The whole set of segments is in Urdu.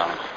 Islam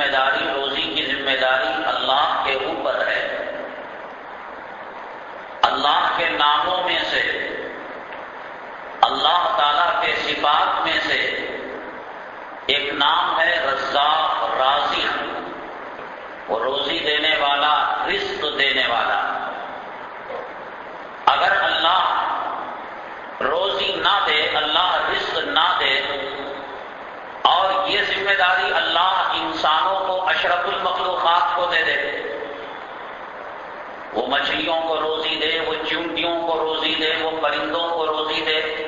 ذمہ داری، روزی کی ذمہ داری اللہ کے اوپر ہے۔ اللہ کے ناموں میں سے، اللہ تعالی کے صفات میں سے ایک نام ہے رزاق راضی۔ وہ روزی دینے والا، رزق دینے والا۔ اگر اللہ روزی نہ دے، اللہ رزق نہ دے اور یہ ذمہ داری اللہ انسانوں کو اشرف المخلوقات کو دے دے۔ وہ مچھلیوں کو روزی دے، وہ چونٹیوں کو روزی دے، وہ پرندوں کو روزی دے۔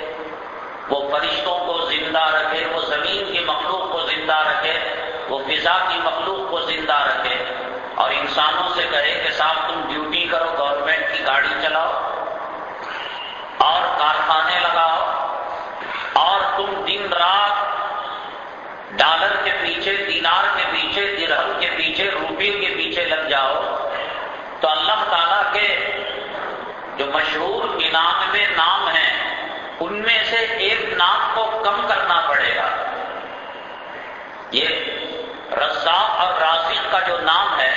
وہ فرشتوں کو زندہ رکھے، وہ زمین کی مخلوق کو زندہ رکھے، وہ فضا کی مخلوق کو زندہ رکھے۔ اور انسانوں سے کہے کہ صاحب تم ڈیوٹی کرو، گورنمنٹ کی گاڑی چلاؤ اور کارخانے لگاؤ اور تم دن رات ڈالر کے پیچھے، دینار کے پیچھے، درہم کے پیچھے روپے کے پیچھے لگ جاؤ تو اللہ تعالیٰ کے جو مشہور ننانوے نام ہیں، ان میں سے ایک نام کو کم کرنا پڑے گا۔ یہ رزاق اور رازق کا جو نام ہے،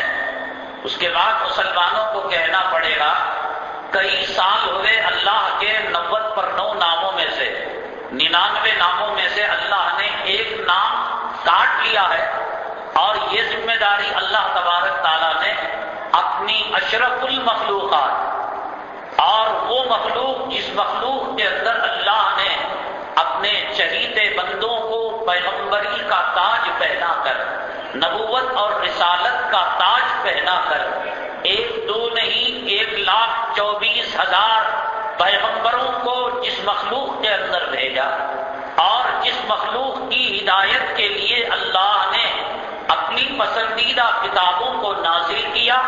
اس کے بعد مسلمانوں کو کہنا پڑے گا، کئی سال ہوئے اللہ کے نوت پر نو ناموں میں سے۔ ننانوے ناموں میں سے اللہ نے ایک نام کاٹ لیا ہے اور یہ ذمہ داری اللہ تبارک تعالیٰ نے اپنی اشرف المخلوقات اور وہ مخلوق جس مخلوق کے اندر اللہ نے اپنے چہیتے بندوں کو پیغمبری کا تاج پہنا کر، نبوت اور رسالت کا تاج پہنا کر، ایک دو نہیں، ایک لاکھ چوبیس ہزار پیغمبروں کو جس مخلوق کے اندر بھیجا اور جس مخلوق کی ہدایت کے لیے اللہ نے اپنی پسندیدہ کتابوں کو نازل کیا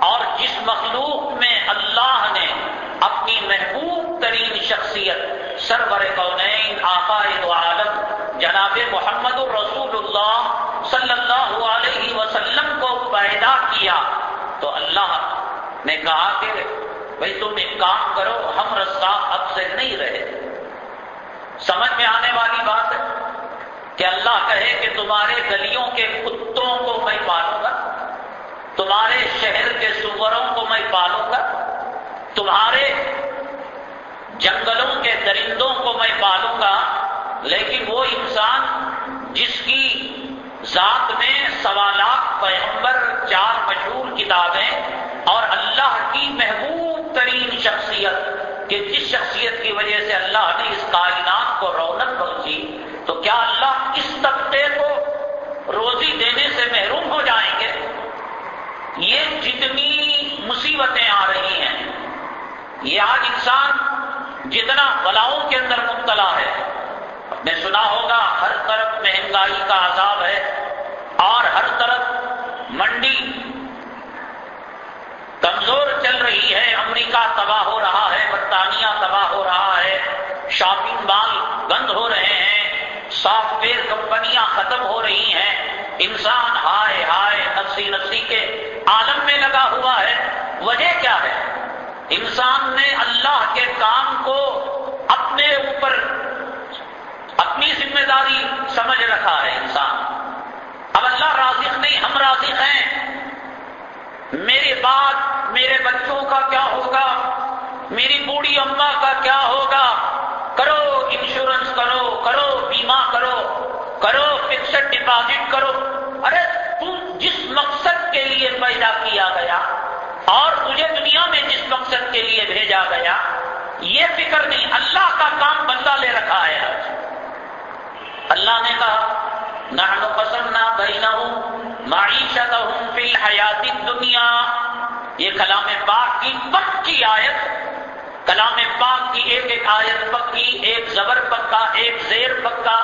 اور جس مخلوق میں اللہ نے اپنی محبوب ترین شخصیت سرور کونین آقا دو عالم، جناب محمد الرسول اللہ صلی اللہ علیہ وسلم کو پیدا کیا، تو اللہ نے کہا کہ بھائی تم ایک کام کرو، ہم رسا اب سے نہیں رہے۔ سمجھ میں آنے والی بات ہے کہ اللہ کہے کہ تمہارے گلیوں کے کتوں کو میں پالوں گا، تمہارے شہر کے سوروں کو میں پالوں گا، تمہارے جنگلوں کے درندوں کو میں پالوں گا، لیکن وہ انسان جس کی ذات میں سوالات، پیغمبر، چار مشہور کتابیں اور اللہ کی محبوب ترین شخصیت کہ جس شخصیت کی وجہ سے اللہ نے اس کائنات کو رونق بخشی، تو کیا اللہ اس طبقے کو روزی دینے سے محروم ہو جائیں گے؟ یہ جتنی مصیبتیں آ رہی ہیں، یہ آج انسان جتنا بلاؤں کے اندر مبتلا ہے۔ نے سنا ہوگا ہر طرف مہنگائی کا عذاب ہے اور ہر طرف منڈی کمزور چل رہی ہے، امریکہ تباہ ہو رہا ہے، برطانیہ تباہ ہو رہا ہے، شاپنگ مال بند ہو رہے ہیں سافٹ ویئر کمپنیاں ختم ہو رہی ہیں، انسان ہائے ہائے نفسی نفسی کے عالم میں لگا ہوا ہے، وجہ کیا ہے؟ انسان نے اللہ کے کام کو اپنے اوپر اپنی ذمہ داری سمجھ رکھا ہے انسان۔ اب اللہ رازق نہیں، ہم رازق ہیں۔ میرے بعد میرے بچوں کا کیا ہوگا؟ میری بوڑھی اما کا کیا ہوگا؟ کرو انشورنس کرو کرو بیمہ کرو کرو فکسڈ ڈپازٹ کرو۔ ارے، تم جس مقصد کے لیے پیدا کیا گیا اور تجھے دنیا میں جس مقصد کے لیے بھیجا گیا، یہ فکر نہیں، اللہ کا کام بندہ لے رکھا ہے۔ آج اللہ نے کہا نحن قسمنا بینہم معیشتہم فی الحیات الدنیا۔ یہ کلام پاک کی پکی آیت، کلام پاک کی ایک ایک آیت پکی، ایک زبر پکا، ایک زیر پکا،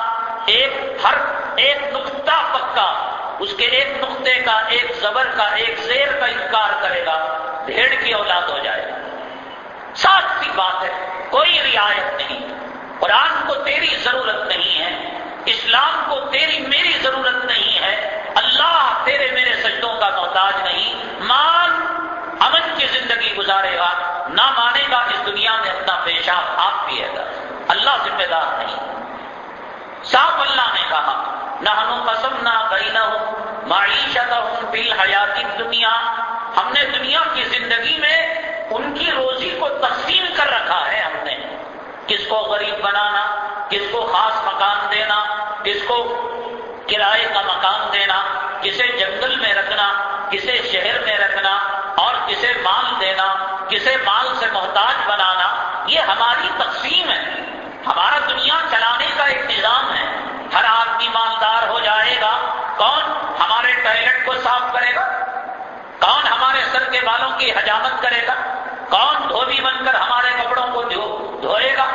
ایک ہر ایک نقطہ پکا۔ اس کے ایک نقطے کا، ایک زبر کا، ایک زیر کا انکار کرے گا، بھیڑ کی اولاد ہو جائے۔ گا ساتھ سی بات ہے، کوئی رعایت نہیں۔ قرآن کو تیری ضرورت نہیں ہے۔ اسلام کو تیری میری ضرورت نہیں ہے، اللہ تیرے میرے سجدوں کا محتاج نہیں۔ مان امن کی زندگی گزارے گا، نہ مانے گا اس دنیا میں اپنا پیشاب آپ پیے گا اللہ ذمہ دار نہیں۔ صاف اللہ نے کہا نہ ہم قسم نہ گئی نہ ہوں معیشت ہوں بل حیاتی دنیا ہم نے دنیا کی زندگی میں ان کی روزی کو تقسیم کر رکھا ہے، ہم نے۔ کس کو غریب بنانا، کس کو خاص مکان دینا، کس کو کرائے کا مکان دینا، کسے جنگل میں رکھنا، کسے شہر میں رکھنا اور کسے مال دینا، کسے مال سے محتاج بنانا، یہ ہماری تقسیم ہے۔ ہمارا دنیا چلانے کا ایک نظام ہے۔ ہر آدمی مالدار ہو جائے گا، کون ہمارے ٹوائلٹ کو صاف کرے گا؟ کون ہمارے سر کے بالوں کی حجامت کرے گا؟ کون دھوبی بن کر ہمارے کپڑوں کو دھوئے گا؟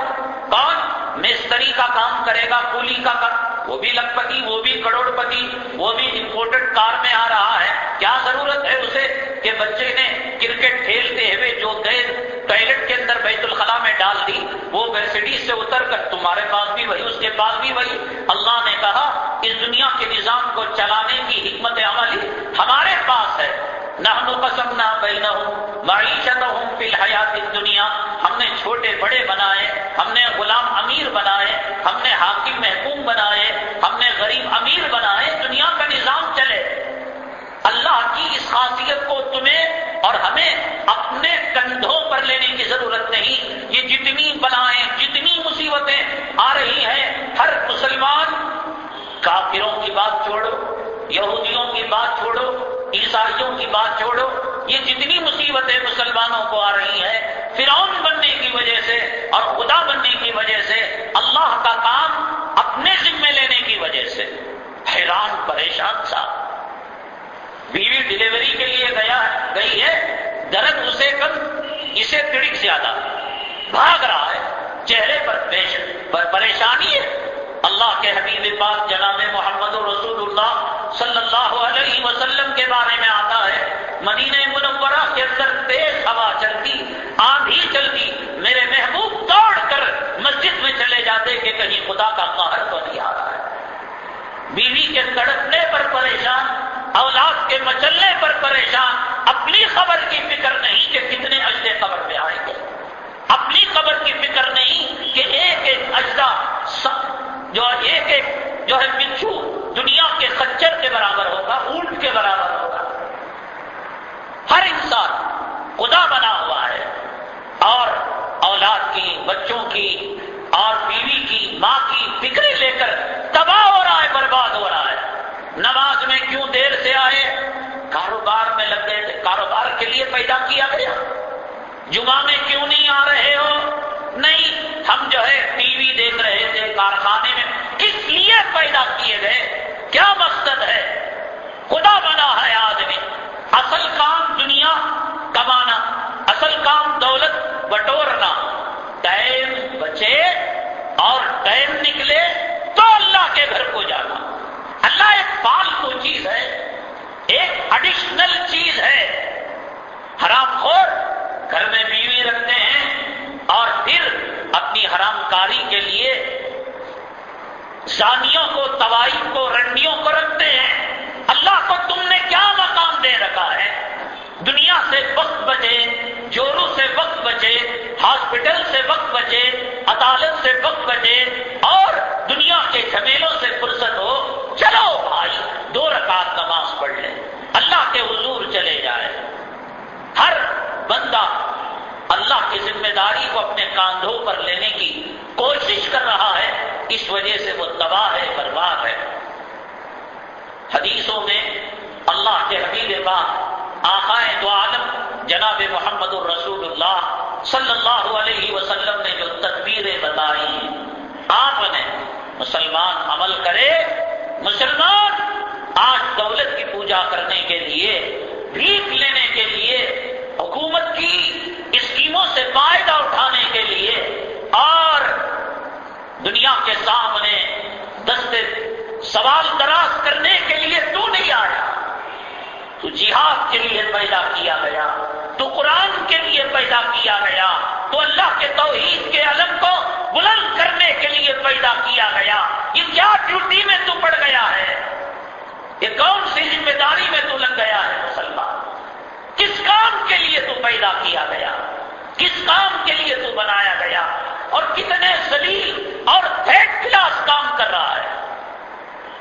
کون مستری کا کام کرے گا؟ کولی کا کام وہ بھی لکھپتی، وہ بھی کروڑ پتی وہ بھی امپورٹڈ کار میں آ رہا ہے۔ کیا ضرورت ہے اسے کہ بچے نے کرکٹ کھیلتے ہوئے جو گئے ٹوائلٹ کے اندر بیت الخلا میں ڈال دی، وہ سٹی سے اتر کر تمہارے پاس بھی وہی، اس کے پاس بھی وہی۔ اللہ نے کہا، اس دنیا کے نظام کو چلانے کی حکمت عملی ہمارے پاس ہے۔ نحن قسمنا بینہم، معیشتہم فی الحیات الدنیا۔ ہم نے چھوٹے بڑے بنائے، ہم نے غلام امیر بنائے، ہم نے حاکم محکوم بنائے، ہم نے غریب امیر بنائے، دنیا کا نظام چلے۔ اللہ کی اس خاصیت کو تمہیں اور ہمیں اپنے کندھوں پر لینے کی ضرورت نہیں۔ یہ جتنی بلائیں، جتنی مصیبتیں آ رہی ہیں، ہر مسلمان کافروں کی بات چھوڑو، یہودیوں کی بات چھوڑو، عیسائیوں کی بات چھوڑو، یہ جتنی مصیبتیں مسلمانوں کو آ رہی ہیں، فرعون بننے کی وجہ سے اور خدا بننے کی وجہ سے، اللہ کا کام اپنے ذمے لینے کی وجہ سے۔ حیران، پریشان تھا بیوی ڈلیوری کے لیے گیا، گئی ہے، درد اسے کم، اسے تڑک زیادہ۔ بھاگ رہا ہے، چہرے پر پریشانی ہے۔ اللہ کے حبیب پاک جناب محمد رسول اللہ صلی اللہ علیہ وسلم کے بارے میں آتا ہے، مدینہ منورہ کے اندر تیز ہوا چلتی، آندھی چلتی، میرے محبوب دوڑ کر مسجد میں چلے جاتے کہ کہیں خدا کا قہر تو نہیں آ رہا ہے۔ بیوی کے تڑپنے پر پریشان، اولاد کے مچلنے پر پریشان، اپنی خبر کی فکر نہیں کہ کتنے اجدے قبر میں آئیں گے۔ اپنی خبر کی فکر نہیں کہ ایک ایک اجدا جو ایک ایک جو ہے بچھو دنیا کے خچر کے برابر ہوگا، اونٹ کے برابر ہوگا۔ ہر انسان خدا بنا ہوا ہے۔ اور اولاد کی، بچوں کی، اور بیوی کی، ماں کی فکریں لے کر تباہ ہو رہا ہے، برباد ہو رہا ہے۔ نماز میں کیوں دیر سے آئے؟ کاروبار میں لگ گئے تھے۔ کاروبار کے لیے پیدا کیا گیا۔ جمعہ میں کیوں نہیں آ رہے ہو؟ نہیں، ہم جو ہے ٹی وی دیکھ رہے تھے، کارخانے میں کس لیے پیدا کیے گئے۔ کیا مقصد ہے؟ خدا بنا ہے آدمی۔ اصل کام دنیا کمانا، اصل کام دولت بٹورنا۔ ٹائم بچے اور ٹائم نکلے تو اللہ کے گھر کو جانا۔ اللہ ایک فالتو چیز ہے، ایک اڈیشنل چیز ہے۔ حرام خور، گھر میں بیوی رکھتے ہیں اور پھر اپنی حرام کاری کے لیے زانیوں کو، توائی کو، رنڈیوں کو رکھتے ہیں۔ اللہ کو تم نے کیا مقام دے رکھا ہے؟ دنیا سے وقت بچے جورو سے وقت بچے، ہاسپٹل سے وقت بچے، عدالت سے وقت بچے، اور دنیا کے جھمیلوں سے فرصت ہو۔ چلو بھائی، دو رکعت نماز پڑھ لیں۔ اللہ کے حضور چلے جائے ہر بندہ اللہ کی ذمہ داری کو اپنے کاندھوں پر لینے کی کوشش کر رہا ہے، اس وجہ سے وہ تباہ ہے، برباد ہے۔ حدیثوں میں اللہ کے حبیب پاک، آقائے دو عالم، جناب محمد الرسول اللہ صلی اللہ علیہ وسلم نے جو تدبیریں بتائی آپ نے مسلمان عمل کرے، مسلمان آج دولت کی پوجا کرنے کے لیے، بھیک لینے کے لیے حکومت کی اسکیموں سے فائدہ اٹھانے کے لیے اور دنیا کے سامنے دستے سوال دراز کرنے کے لیے تو نہیں آیا۔ تو جہاد کے لیے پیدا کیا گیا۔ تو قرآن کے لیے پیدا کیا گیا۔ تو اللہ کے توحید کے علم کو بلند کرنے کے لیے پیدا کیا گیا۔ یہ کیا ڈیوٹی میں تو پڑ گیا ہے؟ یہ کون سی ذمہ داری میں تو لگ گیا ہے مسلمان؟ کس کام کے لیے تو پیدا کیا گیا؟ کس کام کے لیے تو بنایا گیا؟ اور کتنے سلیل اور تھرڈ کلاس کام کر رہا ہے۔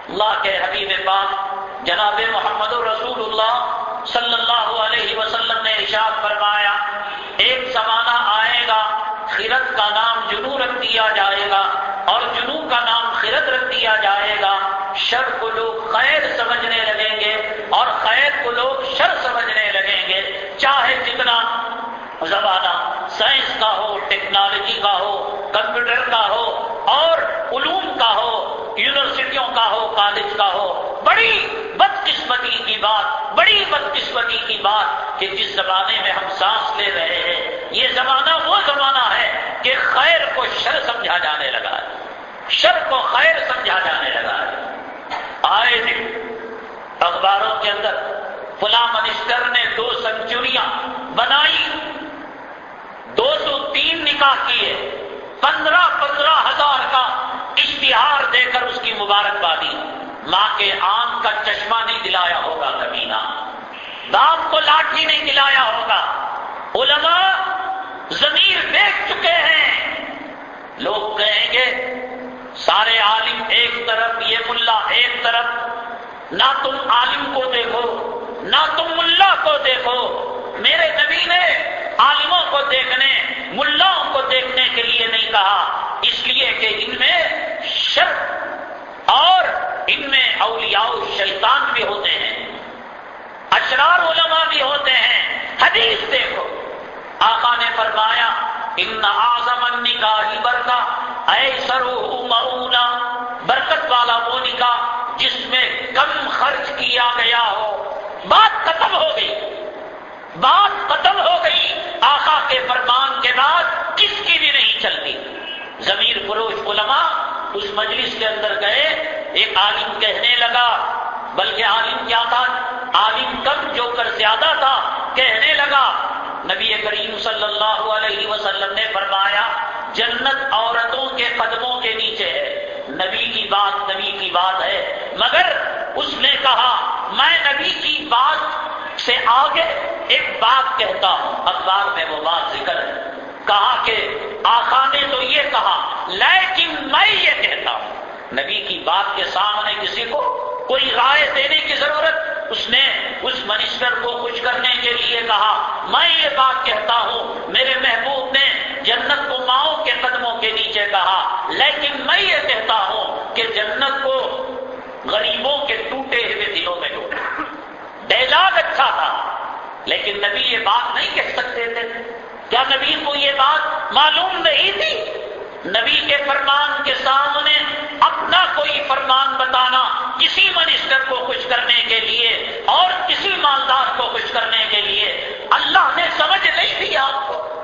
اللہ کے حبیب پاک جناب محمد رسول اللہ صلی اللہ علیہ وسلم نے ارشاد فرمایا، ایک زمانہ خرت کا نام جنو رکھ دیا جائے گا اور جنو کا نام خرت رکھ دیا جائے گا۔ شر کو لوگ خیر سمجھنے لگیں گے اور خیر کو لوگ شر سمجھنے لگیں گے۔ چاہے جتنا زمانہ سائنس کا ہو، ٹیکنالوجی کا ہو، کمپیوٹر کا ہو اور علوم کا ہو، یونیورسٹیوں کا ہو، کالج کا ہو، بڑی بدقسمتی کی بات، بڑی بدقسمتی کی بات کہ جس زمانے میں ہم سانس لے رہے ہیں یہ زمانہ وہ زمانہ ہے کہ خیر کو شر سمجھا جانے لگا ہے۔ شر کو خیر سمجھا جانے لگا ہے۔ آئے دن اخباروں کے اندر فلاں منسٹر نے دو سنچریاں بنائی۔ دو سو تین نکاح کیے۔ پندرہ پندرہ ہزار کا اشتہار دے کر اس کی مبارکبادی۔ ماں کے آم کا چشمہ نہیں دلایا ہوگا کبھی نہ۔ باپ کو لاٹھی نہیں دلایا ہوگا۔ علماء زمین دیکھ چکے ہیں۔ لوگ کہیں گے، سارے عالم ایک طرف، یہ ملا ایک طرف۔ نہ تم عالم کو دیکھو، نہ تم ملا کو دیکھو۔ میرے نبی نے عالموں کو دیکھنے، ملاؤں کو دیکھنے کے لیے نہیں کہا۔ اس لیے کہ ان میں شر اور ان میں اولیاء شیطان بھی ہوتے ہیں۔ اشرار علماء بھی ہوتے ہیں۔ حدیث دیکھو۔ آقا نے فرمایا، ان آزم نکاح برکا اے سرو مرونا برکت والا وہ نکاح جس میں کم خرچ کیا گیا ہو. بات ختم ہو گئی۔ بات ختم ہو گئی۔ آقا کے فرمان کے بعد کس کی بھی نہیں چلتی۔ ضمیر فروش علماء اس مجلس کے اندر گئے۔ ایک عالم کہنے لگا، بلکہ عالم کیا تھا؟ عالم کم جو کر زیادہ تھا، کہنے لگا نبی کریم صلی اللہ علیہ وسلم نے فرمایا، جنت عورتوں کے قدموں کے نیچے ہے۔ نبی کی بات نبی کی بات ہے۔ مگر اس نے کہا، میں نبی کی بات سے آگے ایک بات کہتا ہوں۔ اخبار میں وہ بات ذکر ہے۔ کہا کہ آقا نے تو یہ کہا، لیکن میں یہ کہتا ہوں۔ نبی کی بات کے سامنے کسی کو کوئی رائے دینے کی ضرورت اس نے اس منسٹر کو خوش کرنے کے لیے کہا، میں یہ بات کہتا ہوں، میرے محبوب نے جنت کو ماؤں کے قدموں کے نیچے کہا، لیکن میں یہ کہتا ہوں کہ جنت کو غریبوں کے ٹوٹے ہوئے دلوں میں ڈوبا ڈیلاگ اچھا تھا، لیکن نبی یہ بات نہیں کہہ سکتے تھے۔ کیا نبی کو یہ بات معلوم نہیں تھی؟ نبی کے فرمان کے سامنے اپنا کوئی فرمان بتانا، کسی منسٹر کو خوش کرنے کے لیے اور کسی مالدار کو خوش کرنے کے لیے، اللہ نے سمجھ نہیں دی آپ کو۔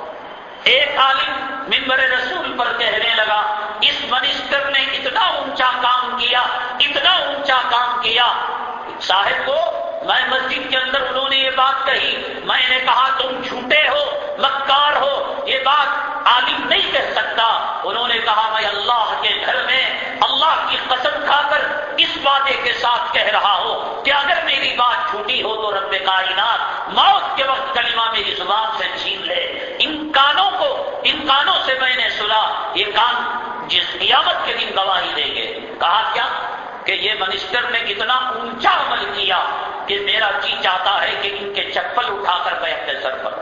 ایک عالم ممبر رسول پر کہنے لگا، اس منسٹر نے اتنا اونچا کام کیا، اتنا اونچا کام کیا۔ صاحب کو میں مسجد کے اندر انہوں نے یہ بات کہی۔ میں نے کہا، تم جھوٹے ہو، مکار ہو، یہ بات عالم نہیں کہہ سکتا۔ انہوں نے کہا، میں اللہ کے گھر میں اللہ کی قسم کھا کر اس وعدے کے ساتھ کہہ رہا ہوں کہ اگر میری بات جھوٹی ہو تو رب کائنات موت کے وقت کلمہ میری زبان سے چھین لے۔ ان کانوں کو، ان کانوں سے میں نے سنا۔ یہ کان جس قیامت کے دن گواہی دیں گے۔ کہا، کیا؟ کہ یہ منسٹر نے اتنا اونچا عمل کیا کہ میرا جی چاہتا ہے کہ ان کے چپل اٹھا کر میں اپنے سر پر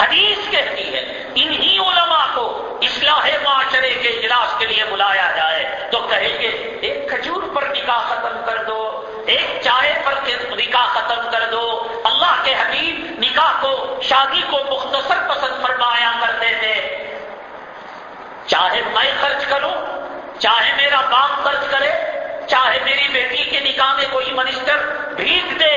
حدیث کہتی ہے، انہی علماء کو اصلاح معاشرے کے اجلاس کے لیے بلایا جائے تو کہیں گے، ایک کھجور پر نکاح ختم کر دو، ایک چائے پر نکاح ختم کر دو۔ اللہ کے حبیب نکاح کو، شادی کو مختصر پسند فرمایا کرتے تھے۔ چاہے میں خرچ کروں چاہے میرا باپ خرچ کرے، چاہے میری بیٹی کے نکاح میں کوئی منسٹر بھیج دے۔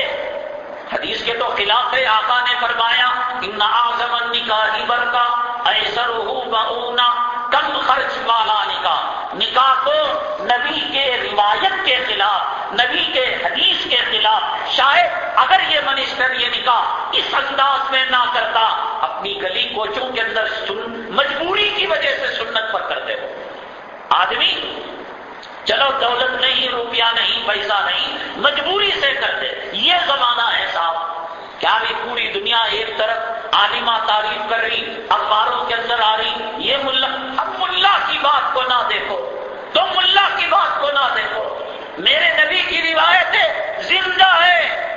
حدیث کے تو خلاف ہے، آقا نے فرمایا، ان آزم نکاح برکا ایسر بہونا کم خرچ والا نکاح. نکاح کو نبی کے روایت کے خلاف، نبی کے حدیث کے خلاف۔ شاید اگر یہ منسٹر یہ نکاح اس انداز میں نہ کرتا، اپنی گلی کوچوں کے اندر مجبوری کی وجہ سے سنت پر کرتے ہو۔ آدمی، چلو دولت نہیں، روپیہ نہیں، پیسہ نہیں، مجبوری سے کرتے یہ زمانہ ہے صاحب، کیا بھی پوری دنیا ایک طرف عالمہ تعریف کر رہی، اخباروں کے اندر آ رہی، یہ ملا، اب ملا کی بات کو نہ دیکھو۔ تم ملا کی بات کو نہ دیکھو۔ میرے نبی کی روایتیں زندہ ہے۔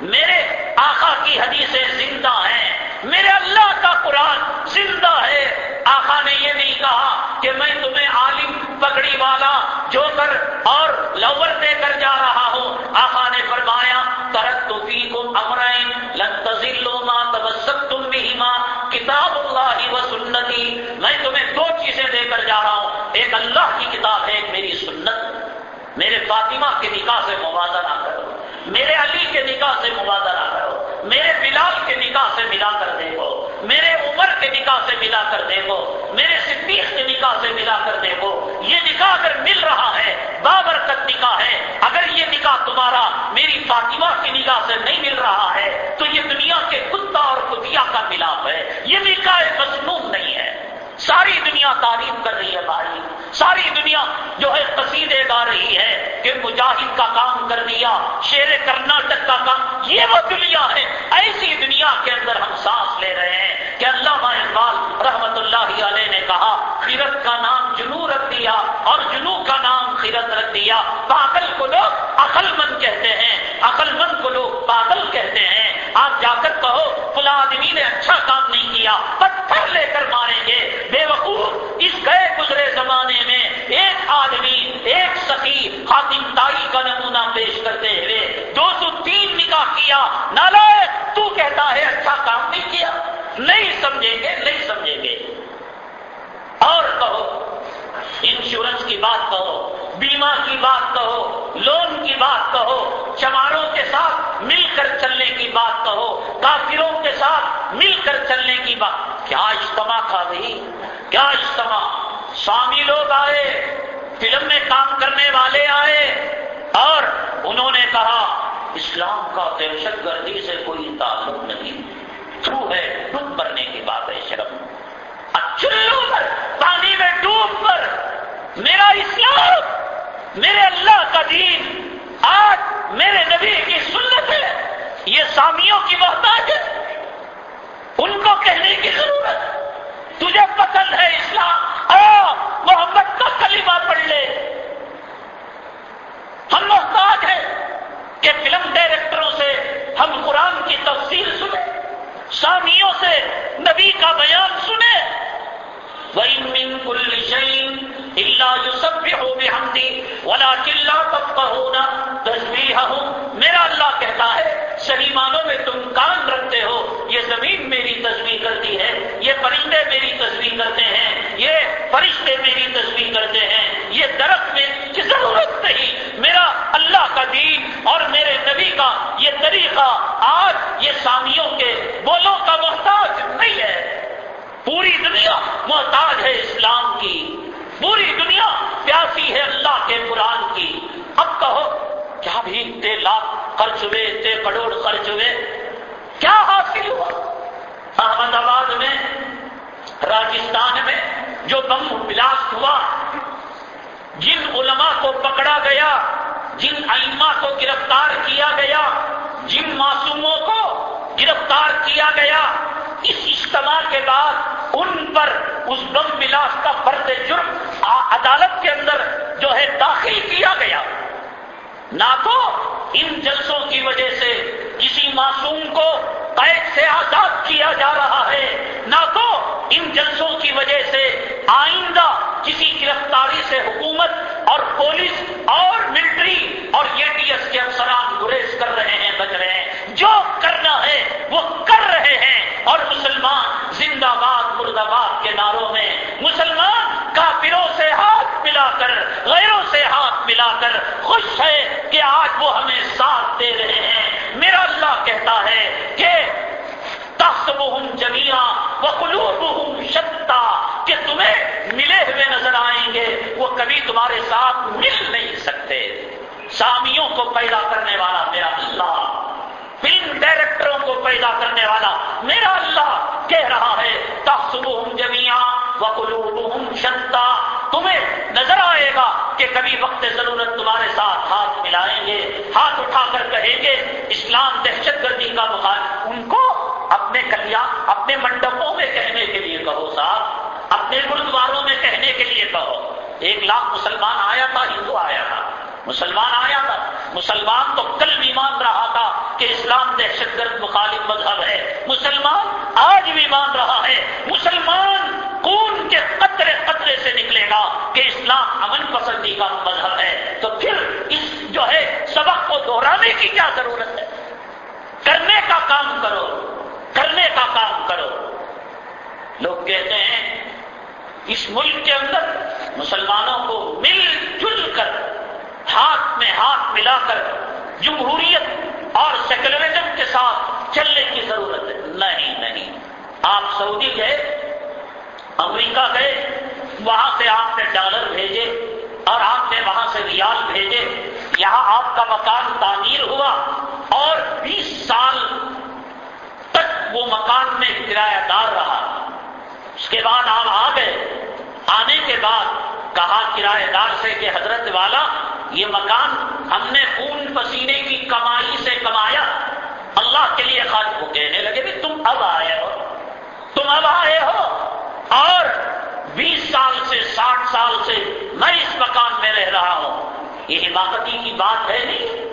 میرے آقا کی حدیثیں زندہ ہیں میرے اللہ کا قرآن زندہ ہے۔ آقا نے یہ نہیں کہا کہ میں تمہیں عالم پگڑی والا، جو کر اور لور دے کر جا رہا ہوں۔ آقا نے فرمایا ترت تو پی تم امرائن لن تزلو ماں تبسک تم بھی ماں کتاب اللہ و سنتی۔ میں تمہیں دو چیزیں دے کر جا رہا ہوں۔ ایک اللہ کی کتاب ہے، ایک میری سنت۔ میرے فاطمہ کے نکاح سے موازنہ کرو۔ میرے علی کے نکاح سے موازنہ کرو۔ میرے بلال کے نکاح سے ملا کر دیکھو۔ میرے عمر کے نکاح سے ملا کر دیکھو، میرے صدیق کے نکاح سے ملا کر دیکھو، یہ نکاح اگر مل رہا ہے، بابرکت نکاح ہے، اگر یہ نکاح تمہارا میری فاطمہ کی نکاح سے نہیں مل رہا ہے، تو یہ دنیا کے کتا اور کتیا کا ملاپ ہے، یہ نکاح مصنوع نہیں ہے۔ ساری دنیا تعریف کر رہی ہے بھائی۔ ساری دنیا جو ہے قصیدے گا رہی ہے کہ مجاہد کا کام کر دیا، شیر کرناٹک کا کام، یہ وہ دنیا ہے۔ ایسی دنیا کے اندر ہم سانس لے رہے ہیں کہ اللہ اقبال رحمت اللہ علیہ نے کہا، خیرت کا نام جنو رکھ دیا اور جنو کا نام خیرت رکھ دیا۔ پاگل کو لوگ عقل مند کہتے ہیں عقل مند کو لوگ پاگل کہتے ہیں۔ آپ جا کر کہو فلا آدمی نے اچھا کام نہیں کیا، پتھر لے کر ماریں گے۔ بے وقوف اس گئے گزرے زمانے میں ایک آدمی، ایک سخی خاتم تائی کا نمونہ پیش کرتے ہوئے دو سو تین نکاح کیا۔ نالا تو کہتا ہے اچھا کام نہیں کیا۔ نہیں سمجھیں گے، نہیں سمجھیں گے۔ اور کہو انشورنس کی بات کہو، بیمہ کی بات کہو، لون کی بات کہو، چماروں کے ساتھ مل کر چلنے کی بات کہو، کافروں کے ساتھ مل کر چلنے کی بات، کیا اجتماع تھا بھائی کیا اجتماع؟ سوامی لوگ آئے، فلم میں کام کرنے والے آئے، اور انہوں نے کہا، اسلام کا دہشت گردی سے کوئی تعلق نہیں تھرو ہے ڈوب مرنے کی بات ہے شرم۔ چلو پر، پانی میں ڈوب کر میرا اسلام، میرے اللہ کا دین، آج میرے نبی کی سنت ہے۔ یہ سامیوں کی محتاج ہے۔ ان کو کہنے کی ضرورت۔ تجھے پسند ہے اسلام۔ آ، محمد کا کلمہ پڑھ لے۔ ہم محتاج ہیں کہ فلم ڈائریکٹروں سے ہم قرآن کی تفصیل سنیں۔ سامیوں سے نبی کا بیان سنیں وَإِن كُلِّ شَيْءٍ إِلَّا يُسَبِّحُ بِحَمْدِهِ وَلَكِن لَّا تَفْقَهُونَ۔ تَسْبِيحَهُ، میرا اللہ کہتا ہے صحیح معنوں میں تم کان رکھتے ہو۔ یہ زمین میری تصویر کرتی ہے، یہ پرندے میری تصویر کرتے ہیں، یہ فرشتے میری تصویر کرتے ہیں۔ یہ درخت میں کی ضرورت نہیں، میرا اللہ کا دین اور میرے نبی کا یہ طریقہ، آج یہ سامیوں کے بولوں کا محتاج نہیں ہے پوری دنیا محتاج ہے اسلام کی۔ پوری دنیا پیاسی ہے اللہ کے قرآن کی۔ اب کہو، کیا بھی تے لاکھ خرچ ہوئے تے کروڑ خرچ ہوئے، کیا حاصل ہوا؟ احمد آباد میں، راجستھان میں جو بم بلاسٹ ہوا، جن علماء کو پکڑا گیا، جن ائمہ کو گرفتار کیا گیا، جن معصوموں کو گرفتار کیا گیا اس اجتماع کے بعد ان پر اس بم بلاس کا فرد جرم عدالت کے اندر جو ہے داخل کیا گیا۔ نہ تو ان جلسوں کی وجہ سے کسی معصوم کو قید سے آزاد کیا جا رہا ہے، نہ تو ان جلسوں کی وجہ سے آئندہ کسی گرفتاری سے حکومت اور پولیس اور ملٹری اور اے ٹی ایس کے افسران گریز کر رہے ہیں، بچ رہے ہیں۔ جو کرنا ہے، وہ کر رہے ہیں۔ اور مسلمان زندہ باد، مرد آباد کے ناروں میں مسلمان کافروں سے ہاتھ ملا کر، غیروں سے ہاتھ ملا کر خوش ہے کہ آج وہ ہمیں ساتھ دے رہے ہیں۔ میرا اللہ کہتا ہے کہ تحسبهم جميعا وقلوبهم شتا کہ تمہیں ملے ہوئے نظر آئیں گے، وہ کبھی تمہارے ساتھ مل نہیں سکتے۔ سامیوں کو پیدا کرنے والا میرا اللہ۔ فلم ڈائریکٹروں کو پیدا کرنے والا میرا اللہ کہہ رہا ہے تخصبہم جمیا وقلوبہم شتا۔ تمہیں نظر آئے گا کہ کبھی وقت ضرورت تمہارے ساتھ ہاتھ ملائیں گے، ہاتھ اٹھا کر کہیں گے، اسلام دہشت گردی کا مخالف۔ ان کو اپنے کلیا اپنے منڈپوں میں کہنے کے لیے کہو صاحب، اپنے گرودواروں میں کہنے کے لیے کہو۔ ایک لاکھ مسلمان آیا تھا، ہندو آیا تھا۔ مسلمان آیا تھا۔ مسلمان تو کل بھی مان رہا تھا کہ اسلام دہشت گرد مخالف مذہب ہے۔ مسلمان آج بھی مان رہا ہے۔ مسلمان خون کے قطرے قطرے سے نکلے گا کہ اسلام امن پسندی کا مذہب ہے۔ تو پھر اس جو ہے سبق کو دوہرانے کی کیا ضرورت ہے؟ کرنے کا کام کرو۔ کرنے کا کام کرو۔ لوگ کہتے ہیں، اس ملک کے اندر مسلمانوں کو مل جل کر ہاتھ میں ہاتھ ملا کر جمہوریت اور سیکولرزم کے ساتھ چلنے کی ضرورت ہے۔ نہیں نہیں۔ آپ سعودی گئے، امریکہ گئے، وہاں سے آپ نے ڈالر بھیجے اور آپ نے وہاں سے ریال بھیجے۔ یہاں آپ کا مکان تعمیر ہوا اور بیس سال تک وہ مکان میں کرایہ دار رہا۔ اس کے بعد آپ آ گئے۔ آنے کے بعد کہا کرایہ دار سے کہ حضرت والا یہ مکان ہم نے خون پسینے کی کمائی سے کمایا۔ اللہ کے لیے خاص کو کہنے لگے بھی تم اب آئے ہو۔ تم اب آئے ہو۔ اور بیس سال سے، ساٹھ سال سے میں اس مکان میں رہ رہا ہوں۔ یہ حماقتی کی بات ہے نہیں۔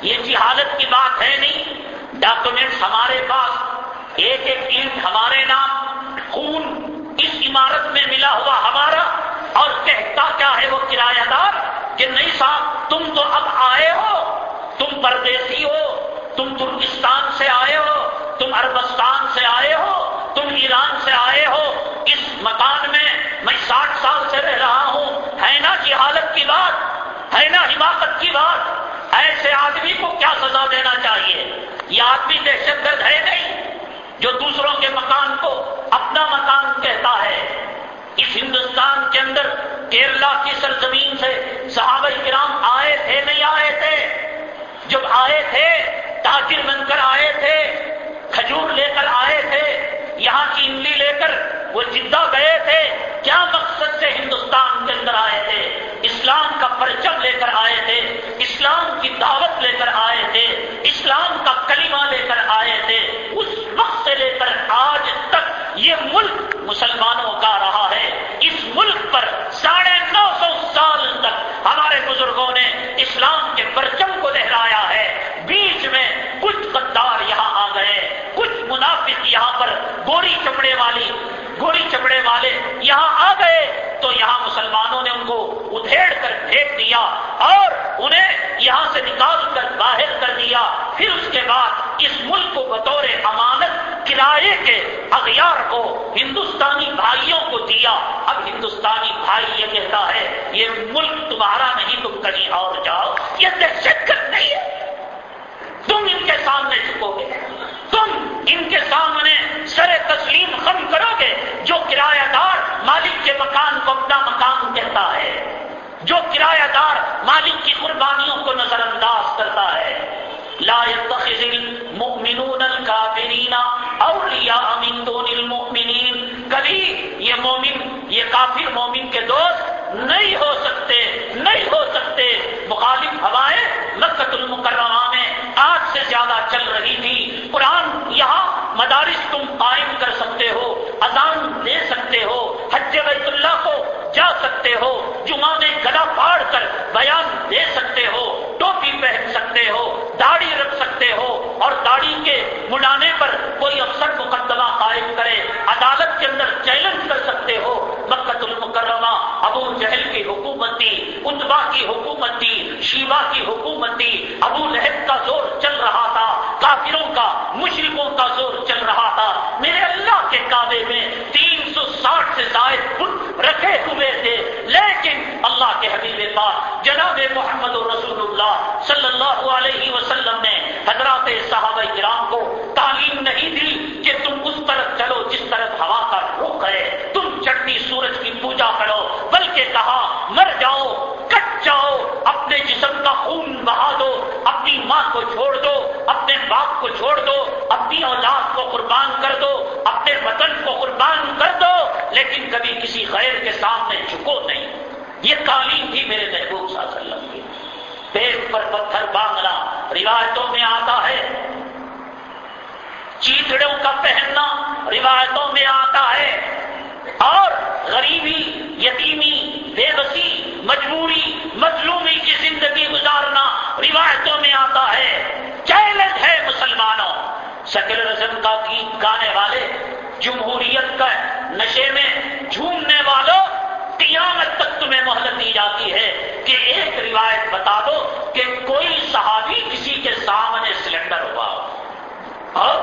یہ جہالت کی بات ہے نہیں۔ ڈاکومنٹس ہمارے پاس، ایک ایک اینٹ ہمارے نام، خون اس عمارت میں ملا ہوا ہمارا۔ اور کہتا کیا ہے وہ کرایہ دار؟ کہ نہیں صاحب، تم تو اب آئے ہو، تم پردیسی ہو، تم ترکستان سے آئے ہو، تم اربستان سے آئے ہو، تم ایران سے آئے ہو، اس مکان میں میں ساٹھ سال سے رہ رہا ہوں، ہے نا جہالت کی بات، ہے نا حماقت کی بات، ایسے آدمی کو کیا سزا دینا چاہیے؟ یہ آدمی دہشت گرد ہے نہیں جو دوسروں کے مکان کو اپنا مکان کہتا ہے۔ اس ہندوستان کے اندر کیرلا کی سرزمین سے صحابہ کرام آئے تھے، نہیں آئے تھے۔ جب آئے تھے، تاجر بن کر آئے تھے، کھجور لے کر آئے تھے، یہاں کی املی لے کر وہ جدہ گئے تھے، کیا مقصد سے ہندوستان کے اندر آئے تھے؟ اسلام کا پرچم لے کر آئے تھے، اسلام کی دعوت لے کر آئے تھے، اسلام کا کلمہ لے کر آئے تھے۔ اس وقت سے لے کر آج تک یہ ملک مسلمانوں کا رہا ہے۔ اس ملک پر ساڑھے نو سو سال تک ہمارے بزرگوں نے اسلام کے پرچم کو لہرایا ہے۔ کچھ غدار یہاں آ گئے، کچھ منافق یہاں پر گوری چمڑے والی، گوری چمڑے والے یہاں آ گئے۔ تو یہاں مسلمانوں نے ان کو ادھیڑ کر پھینک دیا اور انہیں یہاں سے نکال کر باہر کر دیا۔ پھر اس کے بعد اس ملک کو بطور امانت کرائے کے اغیار کو ہندوستانی بھائیوں کو دیا۔ اب ہندوستانی بھائی یہ کہتا ہے، یہ ملک تمہارا نہیں، تم کہیں اور جاؤ، یہ دہشت گرد نہیں ہے۔ تم ان کے سامنے چکو گے تم ان کے سامنے سر تسلیم خم کرو گے جو کرایہ دار مالک کے مکان کو اپنا مکان کہتا ہے، جو کرایہ دار مالک کی قربانیوں کو نظر انداز کرتا ہے۔ لا يتخذ المؤمنون الكافرین اولیاء من دون المؤمنین۔ کبھی یہ مومن، یہ کافر مومن کے دوست نہیں ہو سکتے، نہیں ہو سکتے۔ مخالف ہوائیں مکت المکرمہ میں آج سے زیادہ چل رہی تھی۔ قرآن یہاں مدارس تم قائم کر سکتے ہو، اذان دے سکتے ہو، حج بیت اللہ کو جا سکتے ہو، جمعہ میں گلا پھاڑ کر بیان دے سکتے ہو، ٹوپی پہن سکتے ہو، داڑھی رکھ سکتے ہو اور داڑھی کے مڈانے پر کوئی افسر مقدمہ قائم کرے، عدالت کے اندر چیلنج کر سکتے ہو مکت المکرمہ ابو جہل کی حکومت تھی اتبا کی حکومت تھی شیوا کی حکومت تھی، ابو لہب کا زور چل رہا تھا، کافروں کا مشرقوں کا زور چل رہا تھا۔ میرے اللہ کے کعبے میں تین سو ساٹھ سے زائد فٹ رکھے ہوئے تھے، لیکن اللہ کے حبیب پاک جناب محمد رسول اللہ صلی اللہ علیہ وسلم نے حضرات صحابہ کرام کو تعلیم نہیں دی کہ تم اس طرف چلو جس طرف ہاں ہوا کا رخ ہے تم چٹنی سورج کی پوجا کرو، بلکہ کہا، مر جاؤ، کٹ جاؤ، اپنے جسم کا خون بہا دو، اپنی ماں کو چھوڑ دو، اپنے باپ کو چھوڑ دو، اپنی اولاد کو قربان کر دو، اپنے وطن کو قربان کر دو، لیکن کبھی کسی غیر کے سامنے جھکو نہیں۔ یہ تعلیم بھی میرے محبوب صلی اللہ علیہ وسلم کی پیٹ پر پتھر باندھنا روایتوں میں آتا ہے۔ چیتڑوں کا پہننا روایتوں میں آتا ہے۔ اور غریبی، یتیمی بے بسی مجبوری، مظلومی کی زندگی گزارنا روایتوں میں آتا ہے۔ چیلنج ہے مسلمانوں۔ سیکولرزم کا گیت گانے والے، جمہوریت کا نشے میں جھومنے والوں، قیامت تک تمہیں مہلت دی جاتی ہے کہ ایک روایت بتا دو کہ کوئی صحابی کسی کے سامنے سلنڈر ہوا۔ ہو اور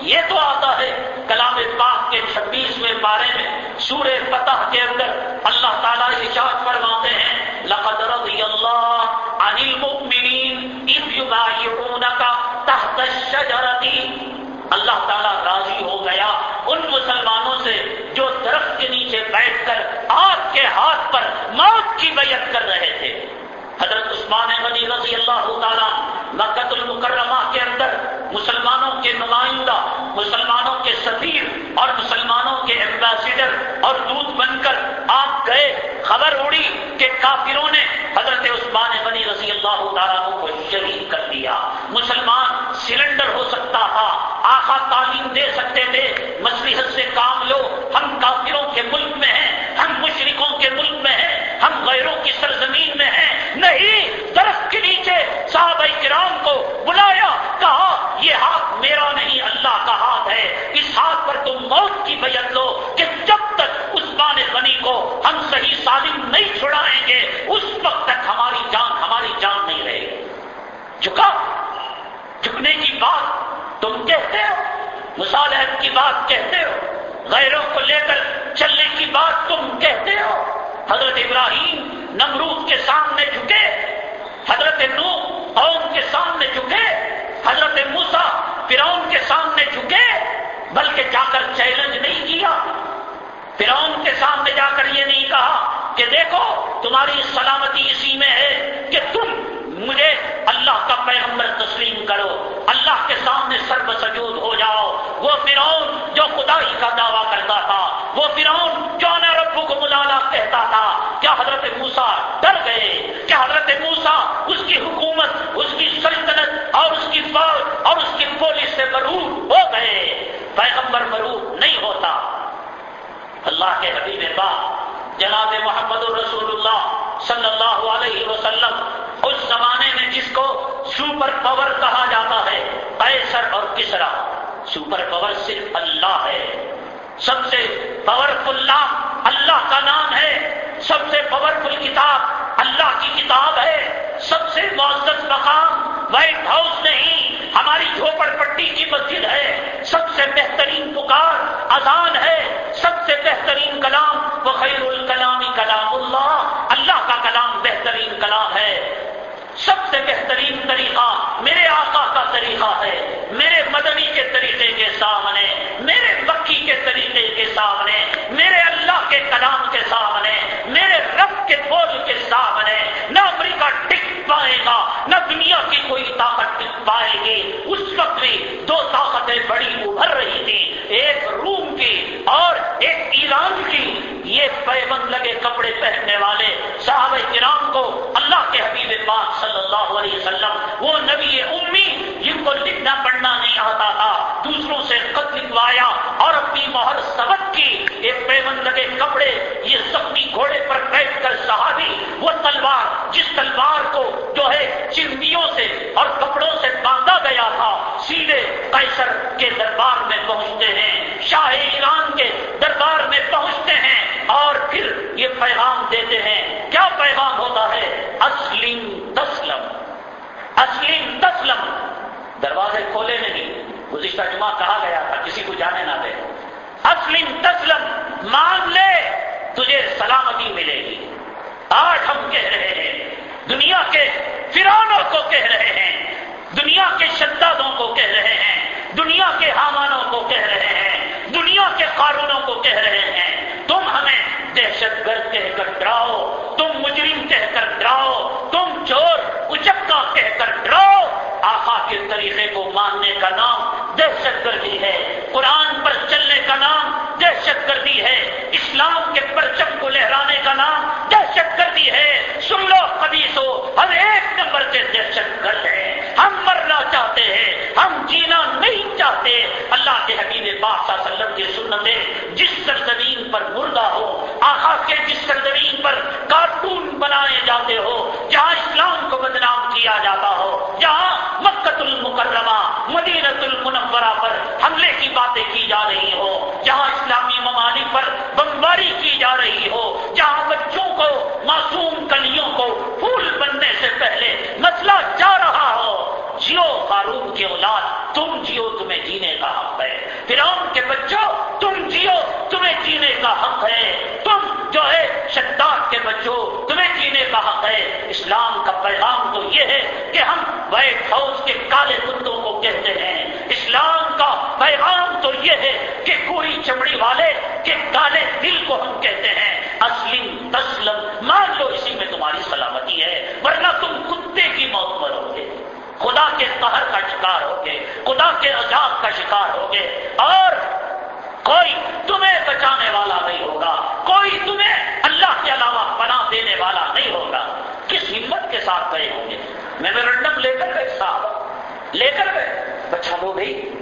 یہ تو آتا ہے کلام پاک کے چھبیسویں بارے میں، سورہ فتح کے اندر اللہ تعالیٰ اشاعت فرماتے ہیں، لقد رضی اللہ عن المؤمنین اذ تحت الشجرتی اللہ تعالیٰ راضی ہو گیا ان مسلمانوں سے جو درخت کے نیچے بیٹھ کر آپ کے ہاتھ پر موت کی بیعت کر رہے تھے۔ حضرت عثمان غنی رضی اللہ تعالیٰ مکت المکرمہ کے اندر مسلمانوں کے نمائندہ، مسلمانوں کے سفیر اور مسلمانوں کے ایمبیسیڈر اور دودھ بن کر آپ گئے، خبر اڑی کہ کافروں نے حضرت عثمان غنی رضی اللہ تعالیٰ کو شہید کر دیا۔ مسلمان سلنڈر ہو سکتا تھا، آخا تعلیم دے سکتے تھے مسلحت سے کام لو ہم کافروں کے ملک میں ہیں ہم مشرقوں کے ملک میں ہیں ہم غیروں کی سرزمین میں ہیں نہیں درخت کے نیچے صحابہ کرام کو بلایا کہا یہ ہاتھ میرا نہیں اللہ کا ہاتھ ہے اس ہاتھ پر تم موت کی بیعت لو کہ جب تک عثمان غنی کو ہم صحیح سالم نہیں چھڑائیں گے اس وقت تک ہماری جان ہماری جان نہیں رہے گی جھکا جھکنے کی بات تم کہتے ہو مصالحت کی بات کہتے ہو؟ غیروں کو لے کر چلنے کی بات تم کہتے ہو؟ حضرت ابراہیم نمرود کے سامنے جھکے، حضرت نو قوم کے سامنے جھکے، حضرت موسا فرعون کے سامنے جھکے، بلکہ جا کر چیلنج نہیں کیا۔ فرعون کے سامنے جا کر یہ نہیں کہا کہ دیکھو، تمہاری سلامتی اسی میں ہے کہ تم مجھے اللہ کا پیغمبر تسلیم کرو، اللہ کے سامنے سرب سجود ہو جاؤ۔ وہ فرعون جو خدائی کا دعویٰ کرتا تھا، وہ فرعون جو نا ربو کو ملالا کہتا تھا۔ کیا حضرت موسا ڈر گئے؟ کیا حضرت موسا اس کی حکومت، اس کی سلطنت اور اس کی فوج اور اس کی پولیس سے مرور ہو گئے؟ پیغمبر مرور نہیں ہوتا۔ اللہ کے حبیب پاک جناب محمد الرسول اللہ صلی اللہ علیہ وسلم اس زمانے میں جس کو سپر پاور کہا جاتا ہے، قیصر اور کسرا۔ سپر پاور صرف اللہ ہے۔ سب سے پاورفل اللہ اللہ کا نام ہے۔ سب سے پاورفل کتاب اللہ کی کتاب ہے، سب سے معزز مقام، وائٹ ہاؤس نہیں، ہماری جھوپڑ پٹی کی مسجد ہے۔ سب سے بہترین پکار اذان ہے، سب سے بہترین کلام وہ خیر الکلامی کلام اللہ۔ اللہ کا کلام بہترین کلام ہے۔ سب سے بہترین طریقہ میرے آقا کا طریقہ ہے، میرے مدنی کے طریقے کے سامنے، میرے بکی کے طریقے کے سامنے، میرے اللہ کے کلام کے سامنے، میرے رب کے بول کے سامنے۔ نہ امریکہ ٹک پائے گا، نہ دنیا کی کوئی طاقت ٹک پائے گی۔ اس وقت بھی دو طاقتیں بڑی ابھر رہی تھی ایک روم کی اور ایک ایران کی۔ یہ پیبند لگے کپڑے پہننے والے صحابہ کرام کو اللہ کے حبیب پاک صلی اللہ علیہ وسلم، وہ نبی امی جن کو لکھنا پڑھنا نہیں آتا تھا، دوسروں سے خط لکھوایا اور اپنی مہر سبق کی، ایک پیمن لگے کپڑے، یہ زخمی گھوڑے پر بیٹھ کر صحابی، وہ تلوار، جس تلوار کو جو ہے چندیوں سے اور کپڑوں سے باندھا گیا تھا، سیدھے قیصر کے دربار میں پہنچتے ہیں، شاہ ایران کے دربار میں پہنچتے ہیں اور پھر یہ پیغام دیتے ہیں۔ کیا پیغام ہوتا ہے؟ اسلم اسلم تسلم دروازے کھولے نہیں گزشتہ جمعہ کہا گیا تھا، کسی کو جانے نہ دے۔ اسلم تسلم مان لے، تجھے سلامتی ملے گی۔ آج ہم کہہ رہے ہیں، دنیا کے فرانوں کو کہہ رہے ہیں۔ دنیا کے شدادوں کو کہہ رہے ہیں۔ دنیا کے حامانوں کو کہہ رہے ہیں۔ دنیا کے قارونوں کو کہہ رہے ہیں۔ تم ہمیں دہشت گرد کہہ کر ڈراؤ، تم مجرم کہہ کر ڈراؤ، تم چور اچکا کہہ کر ڈراؤ۔ آخا کے طریقے کو ماننے کا نام دہشت گردی ہے۔ قرآن پر چلنے کا نام دہشت گردی ہے۔ اسلام کے پرچم کو لہرانے کا نام دہشت گردی ہے۔ سن لو کبھی سو ہم ایک نمبر کے دہشت گرد ہیں ہم مرنا چاہتے ہیں، ہم جینا نہیں چاہتے۔ اللہ کے حبیب پاک صلی اللہ علیہ وسلم کی سنتیں جس سرزمین پر مردہ ہو آخا کے جس سرزمین پر کارٹون بنائے جاتے ہو، جہاں اسلام کو بدنام کیا جاتا ہو، جہاں مکت المکرمہ مدینت المنورہ پر حملے کی باتیں کی جا رہی ہو، جہاں اسلامی ممالک پر بمباری کی جا رہی ہو، جہاں بچوں کو، معصوم کلیوں کو پھول بننے سے پہلے مسئلہ جا رہا ہو۔ جیو قارون کے اولاد، تم جیو تمہیں جینے کا حق ہے۔ فرعون کے بچوں، تم جیو تمہیں جینے کا حق ہے۔ تم جو ہے، شداد کے بچوں، تمہیں جینے کا حق ہے۔ اسلام کا پیغام تو یہ ہے کہ ہم وائٹ ہاؤس کے کالے کتوں کو کہتے ہیں۔ اسلام کا پیغام تو یہ ہے کہ کوئی چمڑی والے کے کالے دل کو ہم کہتے ہیں۔ اسلم، تسلم، مان لو اسی میں تمہاری سلامتی ہے، ورنہ تم کتے کی موت مرو گے خدا کے قہر کا شکار ہوگے، خدا کے عذاب کا شکار ہوگے اور کوئی تمہیں بچانے والا نہیں ہوگا، کوئی تمہیں اللہ کے علاوہ پناہ دینے والا نہیں ہوگا۔ کس ہمت کے ساتھ گئے ہوں گے؟ میمورنڈم لے کر گئے صاحب، لے کر گئے۔ بچا لو بھائی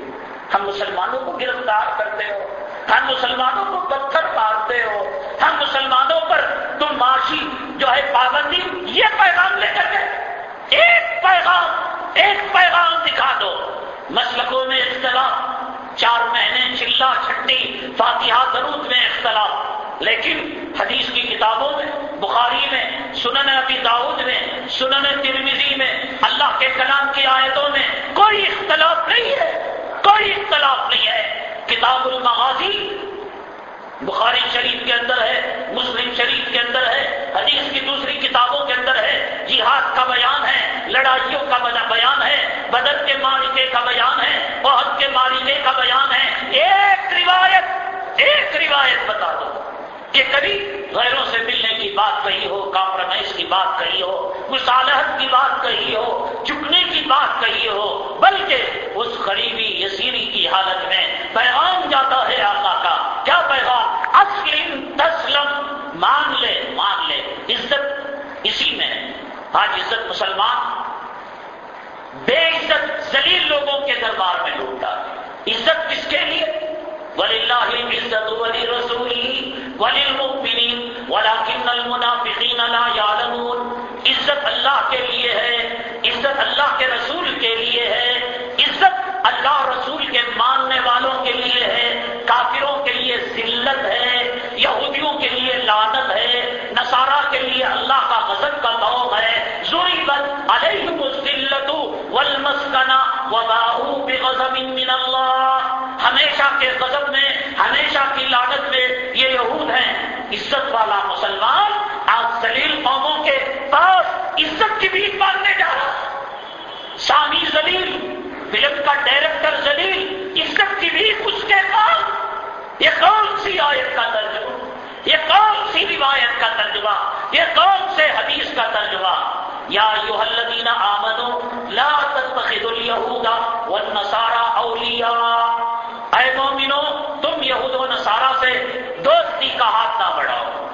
ہم مسلمانوں کو گرفتار کرتے ہو، ہم مسلمانوں کو پتھر مارتے ہو، ہم مسلمانوں پر تم معاشی جو ہے پابندی، یہ پیغام لے کر گئے۔ ایک پیغام ایک پیغام دکھا دو۔ مسلکوں میں اختلاف، چار مہینے چلا چھٹی، فاتحہ درود میں اختلاف۔ لیکن حدیث کی کتابوں میں، بخاری میں، سنن ابی داؤد میں، سنن ترمیزی میں، اللہ کے کلام کی آیتوں میں کوئی اختلاف نہیں ہے۔ کوئی اختلاف نہیں ہے۔ کتاب المغازی، بخاری شریف کے اندر ہے، مسلم شریف کے اندر ہے، حدیث کی دوسری کتابوں کے اندر ہے۔ جہاد کا بیان لڑائیوں کا بیان ہے بدر کے مارکے کا بیان ہے بہت کے مارکے کا بیان ہے۔ ایک روایت ایک روایت بتا دو۔ کہ کبھی غیروں سے ملنے کی بات کہی ہو کامپرومائز کی بات کہی ہو، مصالحت کی بات کہی ہو چکنے کی بات کہی ہو، بلکہ اس غریبی یسیری کی حالت میں پیغام جاتا ہے اللہ کا۔ کیا پیغام؟ اسلم تسلم، مان لے مان لے۔ عزت اسی میں آج عزت مسلمان بے عزت ذلیل لوگوں کے دربار میں لوٹتا عزت کس کے لیے؟ ولی اللہ عزت ولی رسولی ولی المؤمنین ولكن المنافقین لا يعلمون۔ عزت اللہ کے لیے ہے، عزت اللہ کے رسول کے لیے ہے، عزت اللہ رسول کے ماننے والوں کے لیے ہے، کافروں کے لیے ذلت ہے، یہودیوں کے لیے لعنت ہے نصارہ کے لیے اللہ کا غضب کا موق ہے. ضرورت علیہم الذلت والمسکنہ وباؤ بغضب من اللہ ہمیشہ کے غضب میں، ہمیشہ کی لعنت میں یہ یہود ہیں. عزت والا مسلمان آج زلیل قوموں کے پاس عزت کی بھی ماننے جا رہا سامی زلیل فلم کا ڈائریکٹر زلیل عزت کی بھی اس کے پاس. یہ کون سی آیت کا ترجمہ؟ یہ کون سی روایت کا ترجمہ، یہ کون سے حدیث کا ترجمہ۔ یا یو الذین آمنو لا تتخذوا اليهود والنصارى اولیاء۔ اے مومنو تم یہود و نصارہ سے دوستی کا ہاتھ نہ بڑھاؤ۔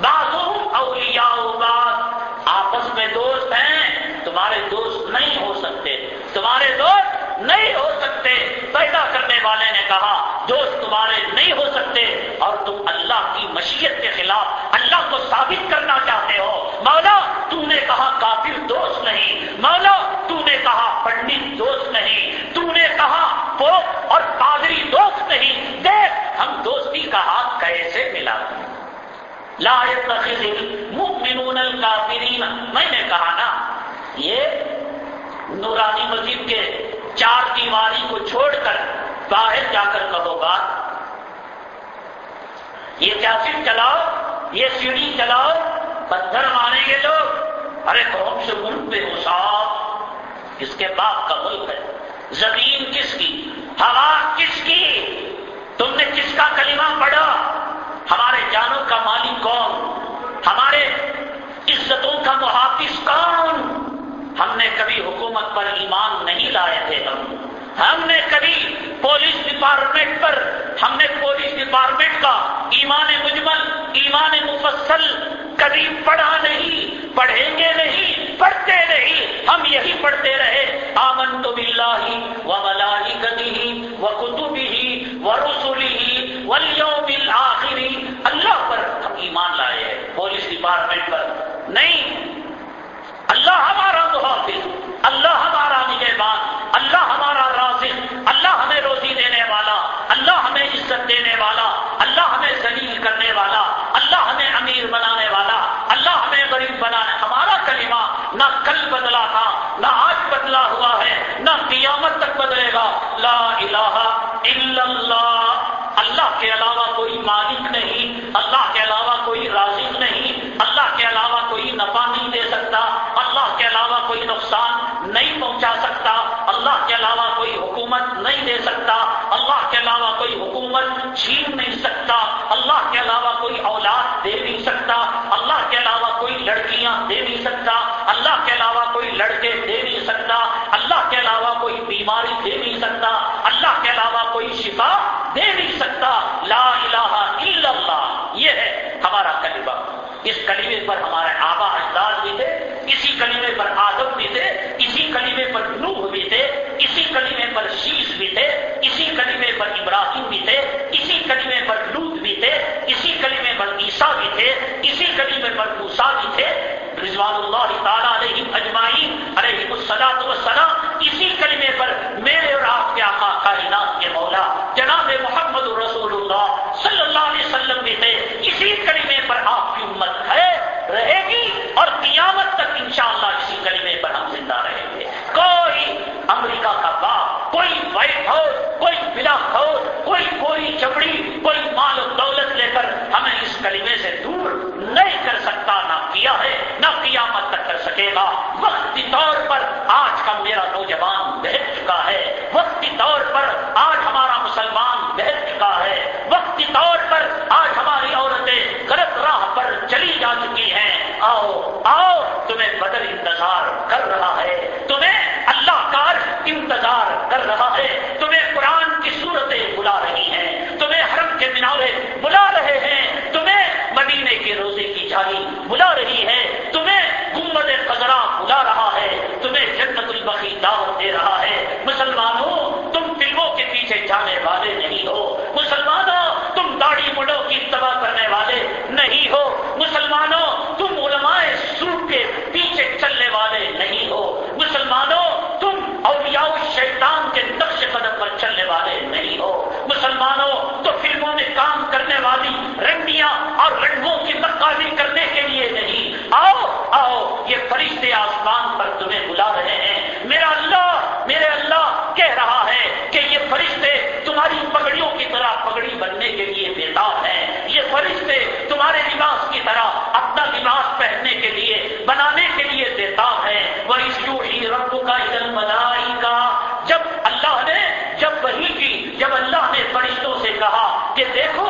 بازو اولیاء بعض۔ آپس میں دوست ہیں، تمہارے دوست نہیں ہو سکتے۔ تمہارے دوست نہیں ہو سکتے۔ پیدا کرنے والے نے کہا، دوست تمہارے نہیں ہو سکتے۔ اور تم اللہ کی مشیت کے خلاف اللہ کو ثابت کرنا چاہتے ہو۔ مولا تو نے کہا کافر دوست نہیں۔ مولا تو نے کہا پنڈت دوست نہیں۔ تو نے کہا پوپ اور پادری دوست نہیں۔ دیکھ، ہم دوستی کا ہاتھ کیسے ملا لا مؤمنون الکافرین۔ میں نے کہا نا، یہ نورانی مسجد کے چار دیواری کو چھوڑ کر باہر جا کر کہو گا یہ کیسٹ چلاؤ، یہ سیڑھی چلاؤ، پتھر ماریں گے لوگ۔ ارے کون سے ملک میں ہو صاحب اس کے باپ کا ملک ہے۔ زمین کس کی؟ ہوا کس کی؟ تم نے کس کا کلمہ پڑھا؟ ہمارے جانوں کا مالک کون؟ ہمارے عزتوں کا محافظ کون ہم نے کبھی حکومت پر ایمان نہیں لائے تھے ہم ہم نے کبھی پولیس ڈپارٹمنٹ پر ہم نے پولیس ڈپارٹمنٹ کا ایمان مجمل، ایمان مفصل کبھی پڑھا نہیں، پڑھیں گے نہیں، پڑھتے نہیں، ہم یہی پڑھتے رہے۔ آمن تو بلّہ و ملاحی گدی و کتبی ہی و رسولی ہی ولیوم آخری اللہ پر ہم ایمان لائے پولیس ڈپارٹمنٹ پر۔ نہیں، اللہ ہمارا محافظ، اللہ ہمارا نگہبان اللہ ہمارا رازق اللہ ہمیں روزی دینے والا اللہ ہمیں عزت دینے والا اللہ ہمیں ذلیل کرنے والا اللہ ہمیں امیر بنانے والا اللہ ہمیں غریب بنانے ہمارا کلمہ نہ کل بدلا تھا، نہ آج بدلا ہوا ہے، نہ قیامت تک بدلے گا. لا الہ الا اللہ. اللہ کے علاوہ کوئی مالک نہیں، اللہ کے علاوہ کوئی رازق نہیں، اللہ کے علاوہ کوئی نفع نہیں دے سکتا، اللہ کے علاوہ کوئی نقصان نہیں پہنچا سکتا، اللہ کے علاوہ کوئی حکومت نہیں دے سکتا، اللہ کے علاوہ کوئی حکومت چھین نہیں سکتا، اللہ کے علاوہ کوئی اولاد دے نہیں سکتا کوئی لڑکیاں دے نہیں سکتا، اللہ کے علاوہ کوئی لڑکے دے نہیں سکتا، اللہ کے علاوہ کوئی بیماری دے نہیں سکتا، اللہ کے علاوہ کوئی شفا دے نہیں سکتا۔ لا الہ الا اللہ، یہ ہے ہمارا کلمہ۔ اس کلیمے پر ہمارے آبا اجداد بھی تھے، اسی کلیمے پر آدم بھی تھے، اسی کلیمے پر نوح بھی تھے، اسی کلیمے پر شیش بھی تھے، اسی کلیمے پر ابراہیم بھی تھے، اسی کلیمے پر لوت بھی تھے، اسی کلیمے پر عیسیٰ بھی تھے، اسی کلیمے پر موسا بھی تھے، رضوان اللہ تعالیٰ علیہ اجمائین علیہ السلاط وسلام اسی کلمے پر میرے اور آپ کے آقا کائنات کے مولا، جناب محمد رسول اللہ صلی اللہ علیہ وسلم بھی تھے، اسی کلمے پر آپ کی امت ہے، رہے گی اور قیامت تک انشاءاللہ اسی کلمے پر ہم زندہ رہیں گے۔ کوئی امریکہ کا کوئی وائٹ ہاؤس، کوئی بلاک ہاؤس، کوئی کوئی چپڑی کوئی مال و دولت لے کر ہمیں اس کلمے سے دور نہیں کر سکتا، نہ کیا ہے، نہ قیامت تک کر سکے گا۔ وقتی طور پر آج کا میرا نوجوان بہت چکا ہے۔ وقتی طور پر آج ہمارا مسلمان بہت چکا ہے۔ وقتی طور پر آج ہماری عورتیں غلط راہ پر چلی جا چکی ہیں۔ آؤ آؤ، تمہیں بدل انتظار کر رہا ہے۔ تمہیں اللہ انتظار کر رہا ہے۔ تمہیں قرآن کی صورتیں بلا رہی ہیں۔ تمہیں حرم کے منارے بلا رہے ہیں۔ تمہیں مدینے کے روزے کی جاری بلا رہی ہے۔ تمہیں گمبد قدرہ بلا رہا ہے۔ تمہیں جنت البقی دعوت دے رہا ہے مسلمانوں تم فلموں کے پیچھے جانے والے نہیں ہو مسلمانوں تم داڑھی مڑوں کی تباہ کرنے والے نہیں ہو مسلمانوں تم علماء سوٹ کے پیچھے چلنے والے نہیں ہو مسلمانوں تم اولیاء شیطان کے نقش قدم پر چلنے والے نہیں ہو مسلمانوں تو فلموں میں کام کرنے والی رنڈیاں اور رنگوں کی نقابی کرنے کے لیے نہیں۔ آؤ آؤ، یہ فرشتے آسمان پر تمہیں بلا رہے ہیں۔ میرا اللہ، میرے اللہ کہہ رہا ہے کہ یہ فرشتے تمہاری پگڑیوں کی طرح پگڑی بننے کے لیے بیدار ہیں۔ یہ فرشتے تمہارے لباس کی طرح اپنا لباس پہننے کے لیے، بنانے کے لیے بیدار ہیں۔ وہ اس ہی رب کا ادل بنائی کا جب اللہ نے، جب وہی کی، جب اللہ نے فرشتوں سے کہا کہ دیکھو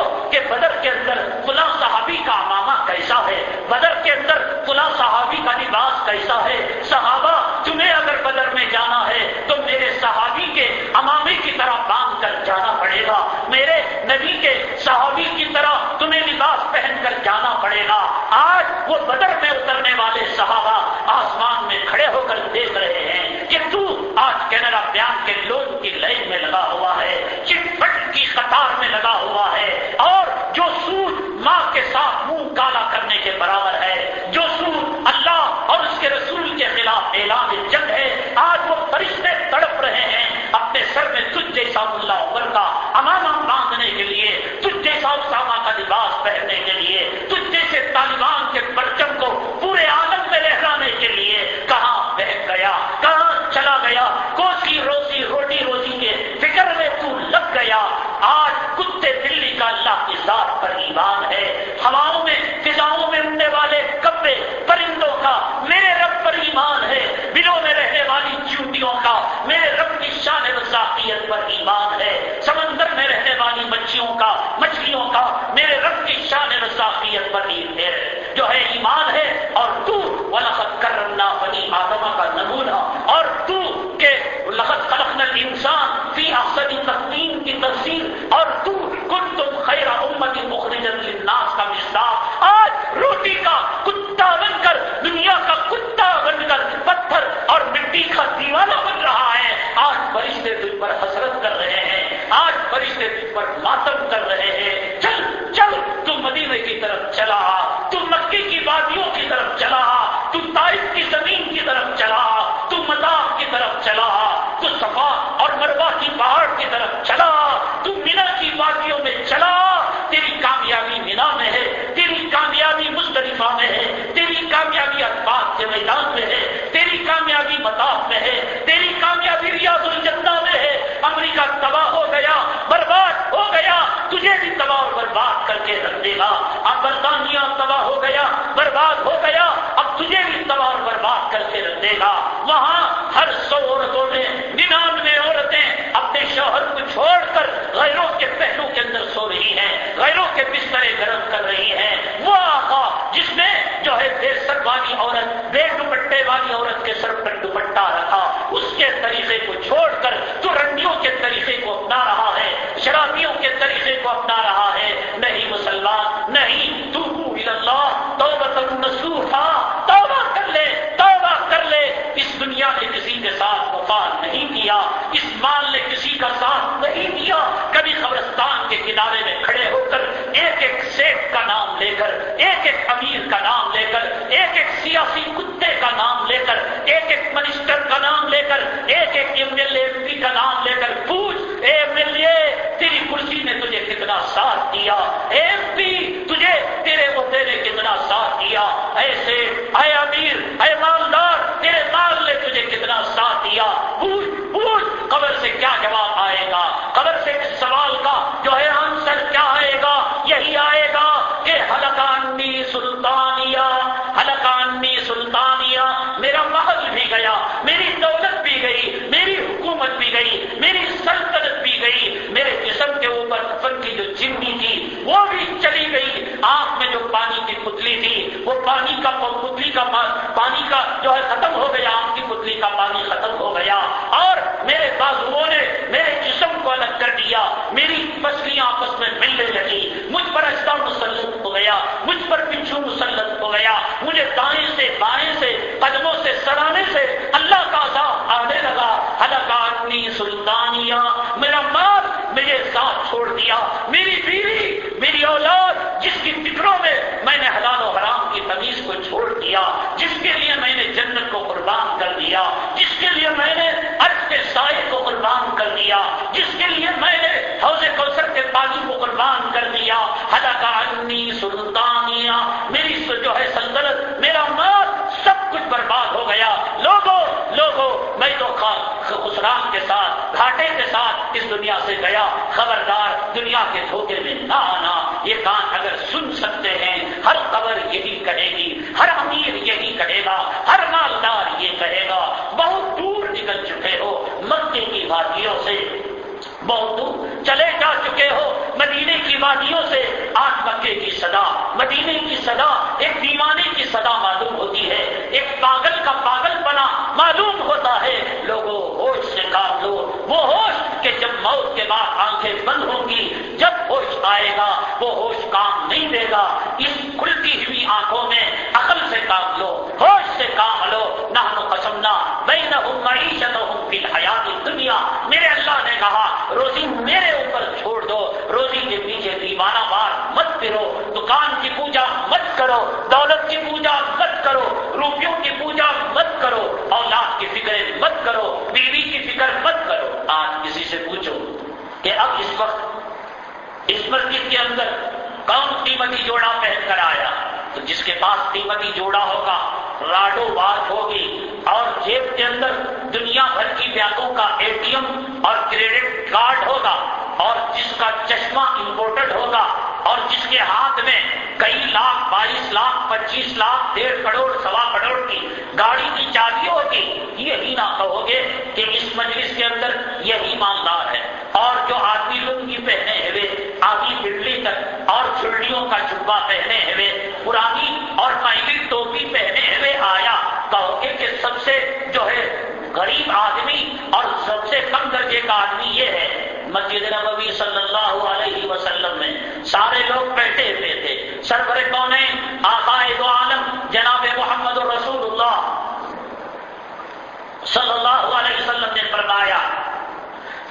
بدر کے اندر فلاں صحابی کا امامہ کیسا ہے؟ بدر کے اندر فلاں صحابی کا لباس کیسا ہے؟ صحابہ، تمہیں اگر بدر میں جانا ہے تو میرے صحابی کے امامے کی طرح باندھ کر جانا پڑے گا۔ میرے نبی کے صحابی کی طرح تمہیں لباس پہن کر جانا پڑے گا۔ آج وہ بدر میں اترنے والے صحابہ آسمان میں کھڑے ہو کر دیکھ رہے ہیں کہ تو آج کینرا بیان کے لوگ کی لائن میں لگا ہوا ہے، چٹ پٹ کی قطار میں لگا ہوا ہے اور جو سود ماں کے ساتھ منہ کالا کرنے کے برابر ہے، جو سود اللہ اور اس کے رسول کے خلاف اعلان جنگ ہے، آج وہ فرشتے تڑپ رہے ہیں اپنے سر میں تجھ جیسا اللہ عمر کا امانہ باندھنے کے لیے تجھ جیسا اسامہ کا لباس پہننے کے لیے تجھ جیسے طالبان کے پرچم کر کے رکھ دے گا۔ اب برطانیہ تباہ ہو گیا، برباد ہو گیا۔ اب تجھے بھی تباہ برباد کر کے رکھ دے گا۔ وہاں ہر سو عورتوں میں ننانوے عورتیں اپنے شوہر کو چھوڑ کر غیروں کے پہلو کے اندر سو رہی ہیں، غیروں کے بسترے گرم کر رہی ہیں۔ وہ آقا جس نے جو ہے بے سر والی عورت، بے دوپٹے والی عورت کے سر پر دوپٹہ رکھا، اس کے طریقے کو چھوڑ کر تو رنڈیوں کے طریقے کو اپنا رہا شرابیوں کے طریقے کو اپنا رہا ہے۔ نہیں مسلمان، نہیں، تو توبہ توبہ کر لے، توبہ کر لے۔ اس دنیا نے کسی کے ساتھ وفا نہیں کیا، اس مال نے کسی کا ساتھ نہیں دیا کبھی قبرستان کے کنارے میں کھڑے ہو کر ایک ایک سیٹ کا نام لے کر، ایک ایک امیر کا نام لے کر، ایک ایک سیاسی کتے کا نام لے کر، ایک ایک منسٹر کا نام لے کر، ایک ایک ایم ایل اے پی کا نام لے کر، پوچھ، اے ایم ایل اے تجھے کتنا ساتھ دیا؟ ایم پی تجھے تیرے وہ نے کتنا ساتھ دیا؟ ایسے، اے امیر، اے مالدار تیرے مال نے تجھے کتنا ساتھ دیا پوچھ پوچھ قبر سے کیا جواب آئے گا قبر سے اس سوال کا جو ہے آنسر کیا آئے گا یہی آئے گا کہ حلقانی سلطانیہ حلقانی سلطانیہ میرا محل بھی گیا میری دولت بھی گئی میری حکومت بھی گئی میری سلطنت بھی گئی میرے جسم کے اوپر فن کی جو چمنی تھی وہ بھی چلی گئی آنکھ میں جو پانی کی پتلی تھی وہ پانی کا پتلی کا پانی کا جو ہے ختم ہو گیا آنکھ کی پتلی کا پانی ختم ہو گیا۔ اور میرے بازوؤں نے میرے جسم کو الگ کر دیا۔ میری پسلیاں آپس میں ملنے لگی مجھ پر اجدا مسلط ہو گیا۔ مجھ پر پچھو مسلط ہو گیا۔ مجھے دائیں سے، بائیں سے، قدموں سے، سرانے سے اللہ کا عذاب آنے لگا۔ حلقانی سلطانیہ کے ساتھ، گھاٹے کے ساتھ اس دنیا سے گیا، خبردار دنیا کے دھوکے میں نہ آنا۔ یہ کان اگر سن سکتے ہیں، ہر خبر یہی کہے گی، ہر امیر یہی کہے گا، ہر مالدار یہ کہے گا۔ بہت دور نکل چکے ہو مکے کی وادیوں سے۔ بہت دور چلے جا چکے ہو مدینے کی وادیوں سے۔ آج مکے کی صدا، مدینے کی صدا، ایک دیوانے کی صدا معلوم ہوتی ہے۔ ایک پاگل کا پاگل بنا معلوم ہوتا ہے۔ لوگوں ہوش سے کام لو وہ ہوش کہ جب موت کے بعد آنکھیں بند ہوں گی، جب ہوش آئے گا، وہ ہوش کام نہیں دے گا۔ اس کھلتی ہوئی آنکھوں میں عقل سے کام لو، ہوش سے کام لو۔ نہ قسمنا میں نہ ہوں معیشت ہوں فی الحیات دنیا میرے اللہ نے کہا، روزی میرے اوپر چھوڑ دو، روزی کے پیچھے دیوانہ بار مت پھرو، دکان کی پوجا مت کرو، دولت کی پوجا مت کرو، روپیوں کی پوجا مت کرو، اولاد کی فکر مت کرو، بیوی کی فکر مت کرو۔ آج کسی سے پوچھو کہ اب اس وقت اس مسجد کے اندر کون قیمتی جوڑا پہن کر آیا؟ تو جس کے پاس قیمتی جوڑا ہوگا، راڈو بات ہوگی اور جیب کے اندر دنیا بھر کی بینکوں کا اے ٹی ایم اور کریڈٹ کارڈ ہوگا اور جس کا چشمہ امپورٹڈ ہوگا اور جس کے ہاتھ میں کئی لاکھ، بائیس لاکھ، پچیس لاکھ، ڈیڑھ کروڑ، سوا کروڑ کی گاڑی کی چابی ہوگی یہی نہ کہو گے کہ اس مجلس کے اندر یہی مالدار ہے۔ اور جو آدمی لنگی پہنے ہوئے، آدھی بلی تک اور چڑیوں کا چبا پہنے ہوئے، پرانی اور پہلی ٹوپی پہنے ہوئے آیا کہو گے کہ سب سے جو ہے غریب آدمی اور سب سے کم درجے کا آدمی یہ ہے، مسجد نبوی صلی اللہ علیہ وسلم میں سارے لوگ بیٹھے ہوئے تھے۔ سربر کون آقائے دو عالم، جناب محمد رسول اللہ صلی اللہ علیہ وسلم نے فرمایا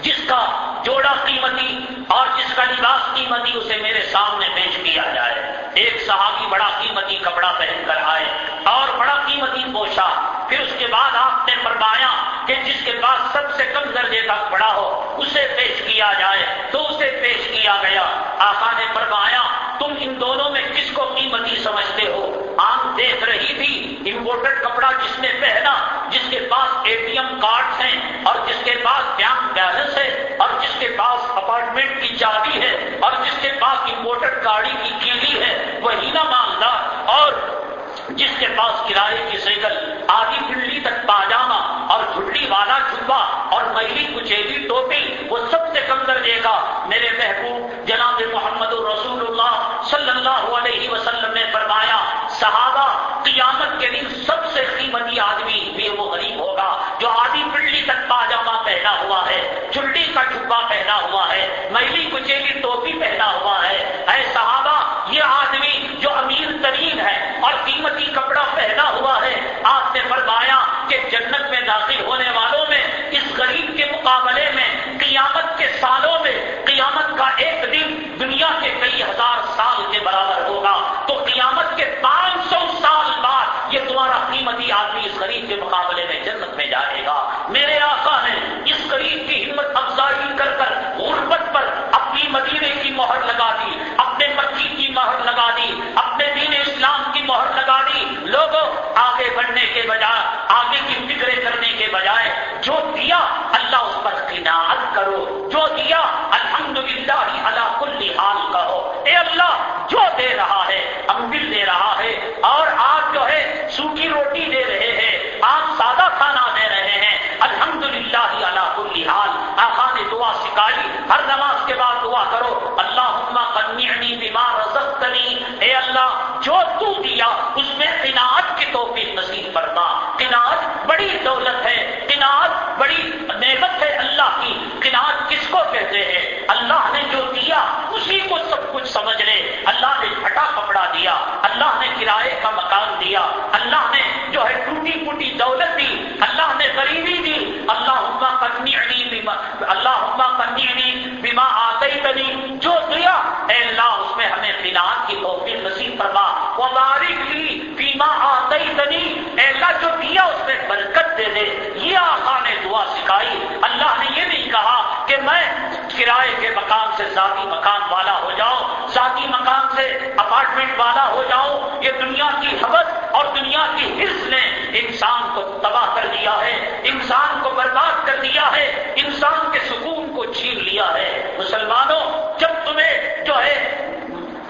جس کا جوڑا قیمتی اور جس کا لباس قیمتی اسے میرے سامنے پیش کیا جائے۔ ایک صحابی بڑا قیمتی کپڑا پہن کر آئے اور بڑا قیمتی پوشا۔ پھر اس کے بعد آپ نے فرمایا کہ جس کے پاس سب سے کم درجے کا کپڑا ہو، اسے پیش کیا جائے۔ تو اسے پیش کیا گیا۔ آقا نے فرمایا، تم ان دونوں میں کس کو قیمتی سمجھتے ہو؟ آنکھ دیکھ رہی تھی امپورٹڈ کپڑا جس نے پہنا، جس کے پاس اے ٹی ایم کارڈ ہیں اور جس کے پاس بینک بیلنس ہے اور جس کے پاس اپارٹمنٹ کی چابی ہے اور جس کے پاس امپورٹڈ گاڑی کی کیلی ہے، وہی نہ مالدار اور جس کے پاس کرائے کی سائیکل، آدھی پنڈلی تک پاجامہ اور جھلی والا جبا اور میلی کچیلی ٹوپی، وہ سب سے کم درجے گا میرے محبوب جناب محمد الرسول اللہ کا ڈبا پہنا ہوا ہے میلی کچیلی ٹوپی پہنا ہوا ہے۔ اے صحابہ، یہ آدمی جو امیر ترین ہے اور قیمتی کپڑا پہنا ہوا ہے، آپ نے فرمایا کہ جنت میں داخل ہونے والوں میں، اس غریب کے مقابلے میں، قیامت کے سالوں میں، قیامت کا ایک دن دنیا کے کئی ہزار سال کے برابر ہوگا۔ تو قیامت کے پانچ سو سال جنت میں جائے گا۔ میرے آقا نے اس قریب کی ہمت افزائی کر کر غربت پر اپنی مدینے کی مہر لگا دی، اپنے مکی کی مہر لگا دی، اپنے دین اسلام کی مہر لگا دی۔ لوگوں، آگے بڑھنے کے بجائے، آگے کی فکرے کرنے کے بجائے، جو دیا اللہ اس پر قناعت کرو، جو دیا الحمدللہ کرو۔ اللہ کنی بیمار رزقتنی۔ اے اللہ، جو تو دیا، اس میں قناعت کی توفیق نصیب کرنا قناعت بڑی دولت ہے، قناعت بڑی نعمت ہے اللہ کی۔ قناعت کس کو کہتے ہیں؟ اللہ نے جو دیا، اسی کو سب کچھ سمجھ لے۔ اللہ نے پھٹا کپڑا دیا، اللہ نے کرائے کا مکان دیا۔ اللہ نے جو ہے ٹوٹی پوٹی دولت دی اللہ نے غریبی دی اللہ عما کنی اللہ عما کنی بیما آتے بنی جو دیا اے اللہ اس میں ہمیں فنان کی توفیق نصیب فرما وہ باریک لی بیما آتے بنی اے اللہ جو دیا اس میں برکت دے دے یہ آقا نے دعا سکھائی اللہ نے یہ نہیں کہا کہ میں کرائے کے مکان سے ذاتی مکان والا ہو جاؤں ذاتی مکان سے اپارٹمنٹ والا ہو جاؤں یہ دنیا کی حبت اور دنیا کی حص نے انسان کو تباہ کر دیا ہے، انسان کو برباد کر دیا ہے، انسان کے سکون کو چھین لیا ہے۔ مسلمانوں، جب تمہیں جو ہے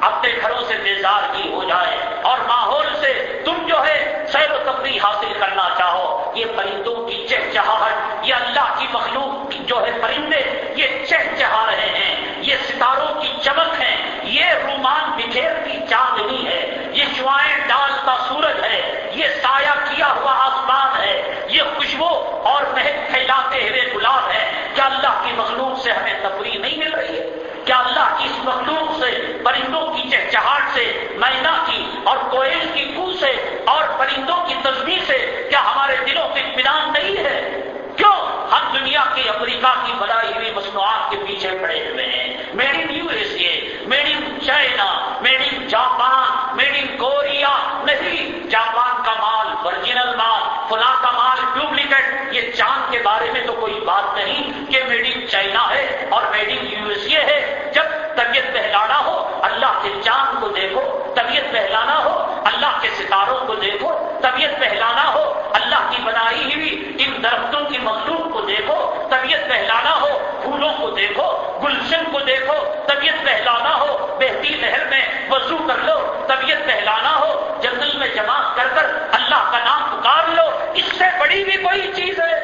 اپنے گھروں سے بیزارگی ہو جائے اور ماحول سے تم جو ہے سیر و تفریح حاصل کرنا چاہو، یہ پرندوں کی چہچہاہٹ، یہ اللہ کی مخلوق جو ہے پرندے، یہ چہ چہا رہے ہیں۔ یہ ستاروں کی چمک ہے، یہ رومان بکھیرتی چاندنی ہے، یہ شوائیں ڈالتا سورج ہے، یہ سایہ کیا ہوا آسمان ہے، یہ خوشبو اور مہک پھیلاتے ہوئے گلاب ہے۔ کیا اللہ کی مخلوق سے ہمیں تفریح نہیں مل رہی ہے؟ کیا اللہ کی اس مخلوق سے، پرندوں کی چہچہاٹ سے، مینا کی اور کوئل کی کو سے اور پرندوں کی تصویر سے کیا ہمارے دلوں کے اطمینان نہیں ہے کیوں ہم دنیا کی امریکہ کی بنائی ہوئی مصنوعات کے پیچھے پڑے ہوئے ہیں made in U S A made in China made in Japan made in Korea نہیں جاپان کا مال ورجنل مال فلاں کا مال ڈپلیکیٹ یہ چاند کے بارے میں تو کوئی بات نہیں کہ میڈ ان چائنا ہے اور made in U S A ہے۔ جب طبیعت بہلانا ہو، اللہ کے چاند کو دیکھو، طبیعت بہلانا ہو، اللہ کے ستاروں کو دیکھو، طبیعت بہلانا ہو، اللہ کی بنائی ہوئی ان درختوں کی مخلوق کو دیکھو، طبیعت بہلانا ہو، پھولوں کو دیکھو، گلشن کو دیکھو، طبیعت بہلانا ہو، بہتی لہر میں وضو کر لو، طبیعت بہلانا ہو، جنگل میں جمع کر کر اللہ کا نام پکار لو اس سے بڑی بھی کوئی چیز ہے؟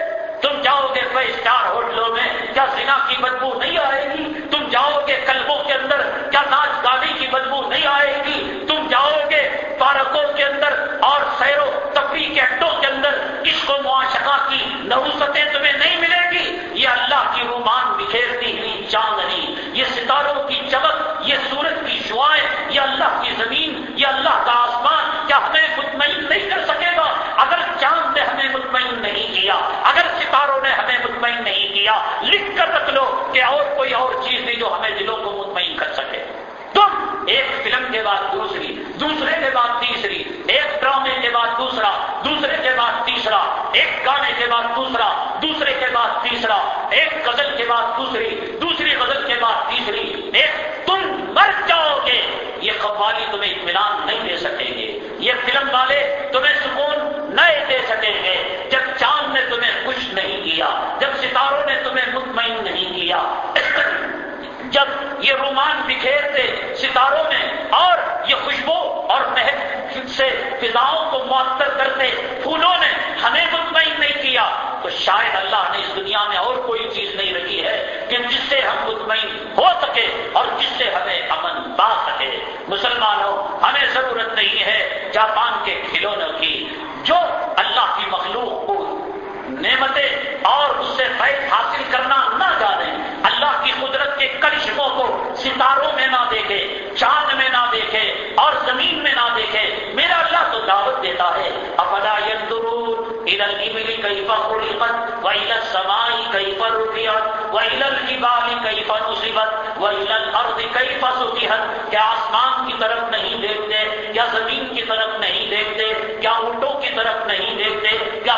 تم جاؤ گے فائیو اسٹار ہوٹلوں میں، کیا زنا کی بدبو نہیں آئے گی؟ تم جاؤ گے کلبوں کے اندر، کیا ناچ گانے کی بدبو نہیں آئے گی؟ تم جاؤ گے پارکوں کے اندر اور سیرو تفریح کے اڈوں کے اندر، اس کو معاشقہ کی نوستیں تمہیں نہیں ملے گی؟ یہ اللہ کی رومان بکھیرتی ہوئی چاندنی یہ ستاروں کی چمک، یہ سورج کی شوائیں یہ اللہ کی زمین، یہ اللہ کا آسمان، کیا ہمیں مطمئن نہیں کر سکے گا اگر چاند نے ہمیں مطمئن نہیں کیا۔ اگر ستاروں نے ہمیں مطمئن نہیں کیا، لکھ کر رکھ لو کہ اور کوئی اور چیز نہیں جو ہمیں دلوں کو مطمئن کر سکے۔ تم ایک فلم کے بعد دوسری، دوسرے کے بعد تیسری، ایک ڈرامے کے بعد دوسرا، دوسرے کے بعد تیسرا، ایک گانے کے بعد دوسرا، دوسرے کے بعد تیسرا، ایک غزل کے بعد دوسری دوسری غزل کے بعد تیسری۔ ایک تم مر جاؤ گے۔ یہ قوالی تمہیں اطمینان نہیں دے سکیں گے۔ یہ فلم والے تمہیں سکون نہیں دے سکیں گے۔ جب کیا، جب ستاروں نے تمہیں مطمئن نہیں کیا۔ جب یہ رومان بکھیرتے ستاروں میں اور یہ خوشبو اور مہک سے فضاؤں کو معطر کرتے پھولوں نے ہمیں مطمئن نہیں کیا، تو شاید اللہ نے اس دنیا میں اور کوئی چیز نہیں رکھی ہے کہ جس سے ہم مطمئن ہو سکے اور جس سے ہمیں امن پا سکے۔ مسلمانوں، ہمیں ضرورت نہیں ہے جاپان کے کھلونوں کی۔ جو اللہ کی مخلوق کو نعمتیں اور اس سے فیض حاصل کرنا نہ جانے۔ اللہ کی قدرت کے کرشموں کو ستاروں میں نہ دیکھے، چاند میں نہ دیکھے اور زمین میں نہ دیکھے۔ میرا اللہ تو دعوت دیتا ہے۔ افلا ضرور ادھر کی ملی پر خلقت وہی سمائی کئی پر رفیت وہی الجبال کئی پر مصیبت وہی الارض کئی پر کیا آسمان کی طرف نہیں دیکھتے؟ کیا زمین کی طرف نہیں دیکھتے؟ کیا اونٹوں کی طرف نہیں دیکھتے کیا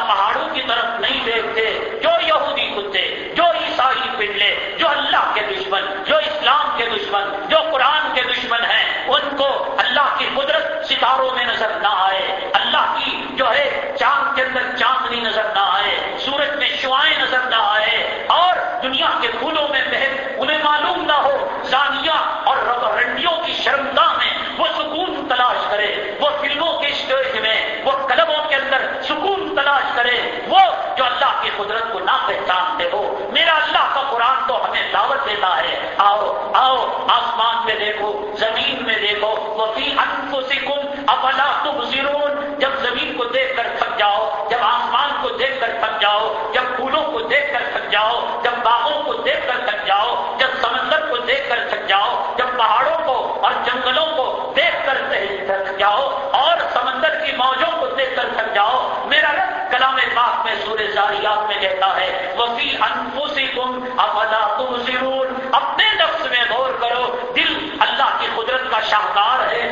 جو یہودی کتے جو عیسائی پنڈلے جو اللہ کے دشمن جو اسلام کے دشمن جو قرآن کے دشمن ہیں ان کو اللہ کی قدرت ستاروں میں نظر نہ آئے۔ اللہ کی جو ہے چاند کے اندر چاندنی نظر نہ آئے، سورج میں شوائیں نظر نہ آئے، اور دنیا کے پھولوں میں محل انہیں معلوم نہ ہو زانیہ اور رنڈیوں کی شرمگاہ میں وہ سکون تلاش کرے، وہ فلموں کے اسٹیج میں، وہ کلبوں کے اندر سکون تلاش کرے، وہ جو اللہ کی قدرت کو نہ پہچانتے ہو۔ میرا اللہ کا قرآن تو ہمیں دعوت دیتا ہے۔ آؤ آؤ، آسمان میں دیکھو، زمین میں دیکھو۔ وہ بھی انفسکم افلا تبصرون جب زمین کو دیکھ کر تھک جاؤ، جب آسمان کو دیکھ کر تھک جاؤ، جب پھولوں کو دیکھ کر تھک جاؤ، جب باغوں کو دیکھ کر تھک جاؤ، جب سمندر کو دیکھ کر تھک جاؤ، جب پہاڑوں کو اور جنگلوں کو دیکھ کر تھک جاؤ اور سمندر کی موجوں کو دیکھ کر تھک جاؤ، میرا رب کلام پاک میں سورہ زاریات میں کہتا ہے وفی انفسکم افلا تبصرون؟ اپنے نفس میں غور کرو، دل اللہ کی قدرت کا شاہکار ہے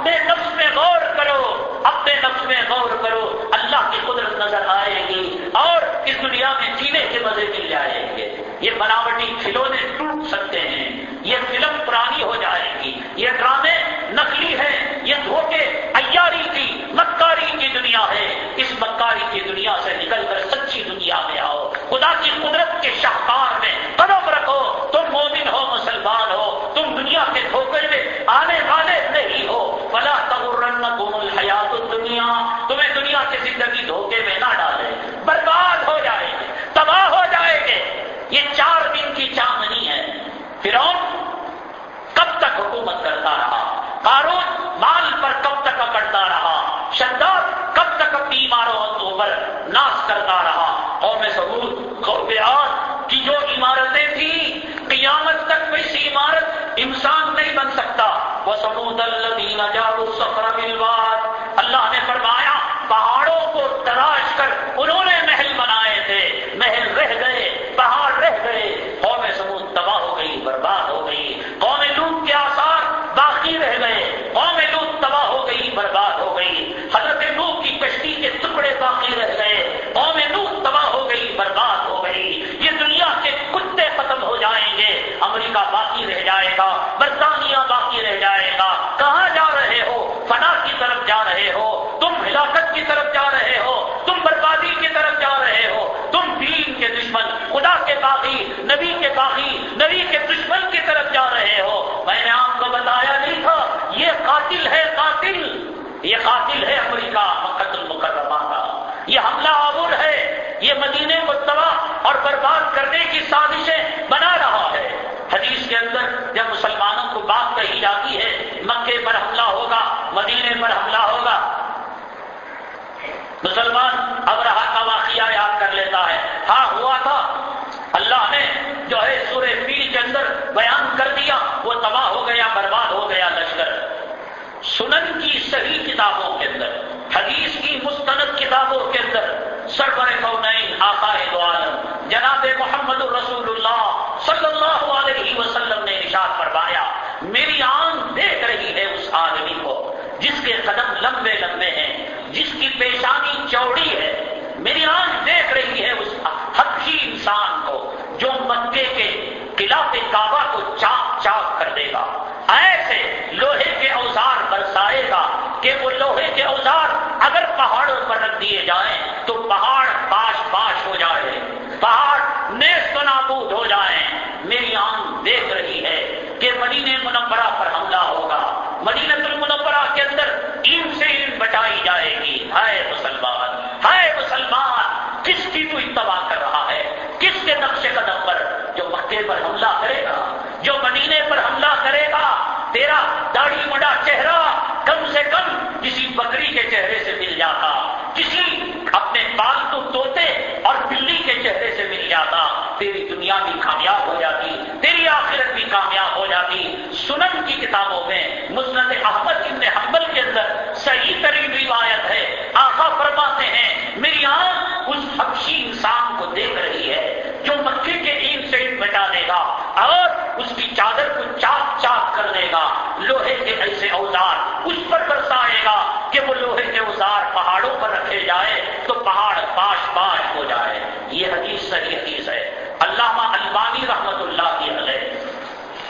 اپنے نفس میں غور کرو، اپنے نفس میں غور کرو، اللہ کی قدرت نظر آئے گی اور اس دنیا میں جینے کے مزے مل جائیں گے۔ یہ بناوٹی کھلونے ٹوٹ سکتے ہیں یہ فلم پرانی ہو جائے گی یہ ڈرامے نقلی ہے یہ دھوکے ایاری کی مکاری کی دنیا ہے اس مکاری کی دنیا سے نکل کر سچی دنیا میں آؤ خدا کی قدرت کے شاہکار میں قدم رکھو تم مومن ہو مسلمان ہو تم دنیا کے دھوکے میں آنے والے نہیں ہو بلا تبرن گم الحیات دنیا تمہیں دنیا کی زندگی دھوکے میں نہ ڈالے برباد ہو جائے گی تباہ ہو جائے گے یہ چار دن کی چاندنی ہے فرون کب تک حکومت کرتا رہا قارون مال پر کب تک اکڑتا رہا شداد کب تک اپنی عمارتوں پر ناش کرتا رہا قوم سبوت قوم آج کی جو عمارتیں تھیں قیامت تک ویسی عمارت انسان نہیں بن سکتا وہ سمود الدین جاب السفر بلواد اللہ نے فرمایا پہاڑوں کو تراش کر انہوں نے محل بنائے تھے محل رہ گئے پہاڑ رہ گئے قوم سمود تباہ ہو گئی برباد ہو گئی قوم لوٹ کے آثار باقی رہ گئے قوم لوٹ تباہ ہو گئی برباد ہو گئی حضرت نوح کی کشتی کے ٹکڑے باقی رہ گئے قوم لوٹ تباہ ہو گئی برباد ہو گئی یہ دنیا کے کتے ختم ہو جائیں گے امریکہ باقی رہ جائے گا برطانیہ باقی رہ جائے گا کہاں جا رہے ہو فنا کی طرف جا رہے ہو تم ہلاکت کی طرف جا رہے ہو تم بربادی کی طرف جا رہے ہو تم دین کے دشمن خدا کے باغی نبی کے باغی نبی کے دشمن کی طرف جا رہے ہو۔ میں نے آپ کو بتایا نہیں تھا، یہ قاتل ہے قاتل۔ یہ قاتل ہے امریکہ مکت المکرمہ کا۔ یہ حملہ آور ہے۔ یہ مدینے کو تباہ اور برباد کرنے کی سازشیں بنا رہا ہے۔ حدیث کے اندر جب مسلمانوں کو بات کہی جاتی ہے، مکے پر حملہ ہوگا مدینے پر حملہ ہوگا۔ مسلمان اب رہا کا واقعہ یاد کر لیتا ہے ہاں ہوا تھا اللہ نے جو ہے سورہ پیل کے اندر بیان کر دیا وہ تباہ ہو گیا برباد ہو گیا لشکر سنن کی صحیح کتابوں کے اندر حدیث کی مستند کتابوں کے اندر سربر کونین آقا دو عالم جناب محمد الرسول اللہ صلی اللہ علیہ وسلم نے ارشاد فرمایا، میری آنکھ دیکھ رہی ہے اس آدمی کو، جس کے قدم لمبے لمبے ہیں، جس کی پیشانی چوڑی ہے، میری آنکھ دیکھ رہی ہے اس حقی انسان کو، جو مکے کے قلعہ کعبہ کو چاک چاک کر دے گا۔ ایسے لوہے کے اوزار برسائے گا کہ وہ لوہے کے اوزار اگر پہاڑوں پر رکھ دیے جائیں تو پہاڑ باش باش ہو جائے۔ پہاڑ نیس و نابود ہو جائیں۔ میری آنکھ دیکھ رہی ہے کہ مدینہ منورہ پر حملہ ہوگا۔ مدینہ المنورہ کے اندر ان سے ان بچائی جائے گی۔ ہائے مسلمان ہائے مسلمان، کس کی تو اتباع کر رہا ہے؟ کس کے نقش قدم پر؟ جو مکے پر حملہ کرے گا، جو مدینے پر حملہ کرے گا۔ تیرا داڑھی مڈا چہرہ کم سے کم کسی بکری کے چہرے سے مل جاتا۔ کسی اپنے پالتو توتے اور بلی کے چہرے سے مل جاتا تیری دنیا بھی کامیاب ہو جاتی، تیری آخرت بھی کامیاب ہو جاتی۔ سنن کی کتابوں میں مسند احمد ابن حنبل کے اندر صحیح ترین روایت ہے۔ آقا فرماتے ہیں، میری آنکھ اس حبشی انسان کو دیکھ رہی ہے جو مکے کے این سے مٹا دے گا اور اس کی چادر کو چاک چاک کر دے گا۔ لوہے کے ایسے اوزار اس پر برسا کہ وہ لوہے کے اوزار پہاڑوں پر رکھے جائے تو پہاڑ پاش پاش ہو جائے۔ یہ حدیث صحیح حدیث ہے۔ علامہ البانی رحمت اللہ کی علیہ۔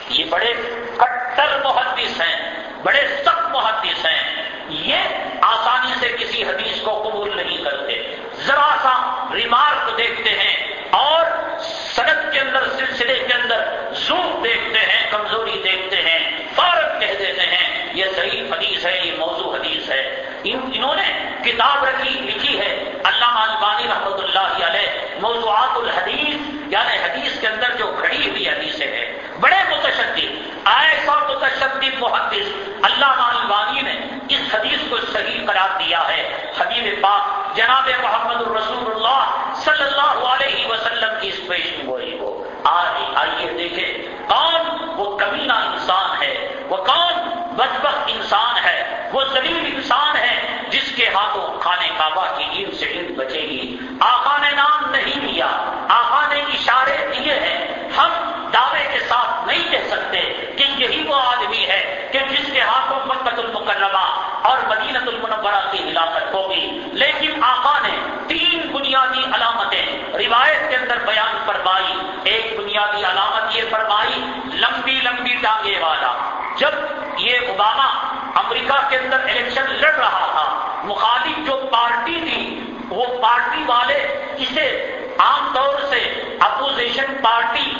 یہ بڑے کٹر محدث ہیں، بڑے سخت محدث ہیں۔ یہ آسانی سے کسی حدیث کو قبول نہیں کرتے۔ ذرا سا ریمارک دیکھتے ہیں اور سڑک کے اندر، سلسلے کے اندر زوم دیکھتے ہیں، کمزوری دیکھتے ہیں، فارغ کہہ دیتے ہیں، یہ صحیح حدیث ہے، یہ موضوع حدیث ہے۔ انہوں نے کتاب رکھی، لکھی ہے، علامہ البانی رحمۃ اللہ علیہ، موضوعات الحدیث یعنی حدیث کے اندر جو کھڑی ہوئی حدیثیں ہیں۔ بڑے متشدد ایسا متشدد محدث اللہ البانی نے اس حدیث کو صحیح قرار دیا ہے۔ حبیب پاک جناب محمد الرسول صلی اللہ علیہ وسلم کی اس پیشن گوئی کو آئیے دیکھیں کون وہ کمینہ انسان ہے، وہ کون بدبخت انسان ہے، وہ زلیل انسان ہے جس کے ہاتھوں کھانے کعبہ کی عید سے عید بچے گی۔ آقا نے نام نہیں لیا، آقا نے اشارے دیے ہیں۔ ہم دعوے کے ساتھ نہیں کہہ سکتے کہ یہی وہ آدمی ہے کہ جس کے ہاتھوں مکت المکرمہ اور مدینت المنورہ کی ہلاکت ہوگی۔ لیکن آقا نے تین بنیادی علامتیں روایت کے اندر بیان فرمائی۔ ایک بنیادی علامت یہ فرمائی، لمبی لمبی ٹانگے والا۔ جب یہ اوباما امریکہ کے اندر الیکشن لڑ رہا تھا، مخالف جو پارٹی تھی، وہ پارٹی والے اسے عام طور سے اپوزیشن پارٹی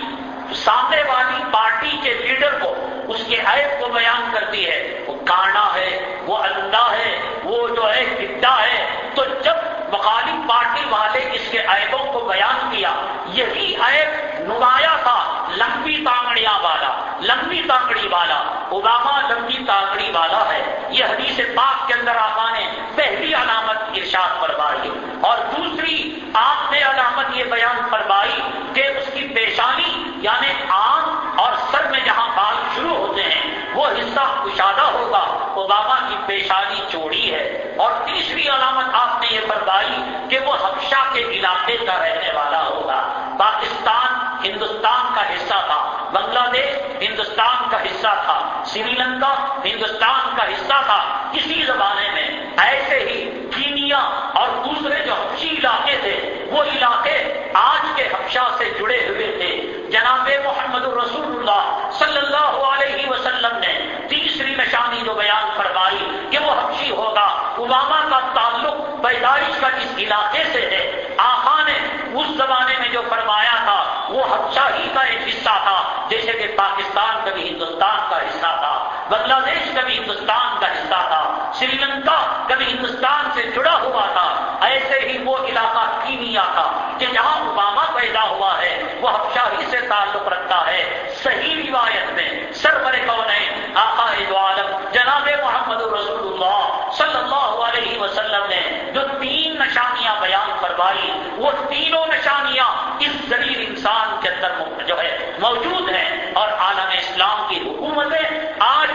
سامنے والی پارٹی کے لیڈر کو اس کے عیب کو بیان کرتی ہے۔ وہ کانا ہے، وہ اندھا ہے، وہ جو ہے گڈا ہے۔ تو جب مخالف پارٹی والے اس کے عیبوں کو بیان کیا، یہی عیب نمایاں تھا، لمبی تانگڑیاں والا، لمبی تانگڑی والا، اوباما لمبی تانگڑی والا ہے۔ یہ حدیث پاک کے اندر آقا نے پہلی علامت ارشاد فرمائی اور دوسری آپ نے علامت یہ بیان فرمائی کہ اس کی پیشانی یعنی آنکھ اور سر میں جہاں بال شروع ہوتے ہیں، وہ حصہ کشادہ ہوگا۔ اوباما کی پیشانی چوڑی ہے۔ اور تیسری علامت آپ نے یہ فرمائی کہ وہ حبشہ کے علاقے کا رہنے والا ہوگا۔ پاکستان، ہندوستان کا حصہ تھا۔ بنگلہ دیش، ہندوستان کا حصہ تھا۔ سری لنکا، ہندوستان کا حصہ تھا۔ اسی زمانے میں ایسے ہی کینیا اور دوسرے جو حفشی علاقے تھے، وہ علاقے آج کے حفشہ سے جڑے ہوئے تھے۔ جناب محمد رسول اللہ صلی اللہ علیہ وسلم نے تیسری نشانی جو بیان فرمائی کہ وہ حبشی ہوگا اوباما کا تعلق پیدائش کا اس علاقے سے ہے۔ آخا نے اس زمانے میں جو فرمایا تھا، وہ حبشہ ہی کا ایک حصہ تھا، جیسے کہ پاکستان کبھی ہندوستان کا حصہ تھا۔ بنگلہ دیش کبھی ہندوستان کا حصہ تھا، سری لنکا کبھی ہندوستان سے جڑا ہوا تھا، ایسے ہی وہ علاقہ کینیا تھا کہ جہاں اوباما پیدا ہوا ہے، وہ حفشہ سے تعلق رکھتا ہے۔ صحیح روایت میں سرور کون ہے؟ آقا عالم جناب محمد رسول اللہ صلی اللہ علیہ وسلم نے جو تین نشانیاں بیان فرمائی وہ تینوں نشانیاں اس ذریع انسان کے اندر جو ہے موجود ہیں اور عالم اسلام کی حکومتیں آج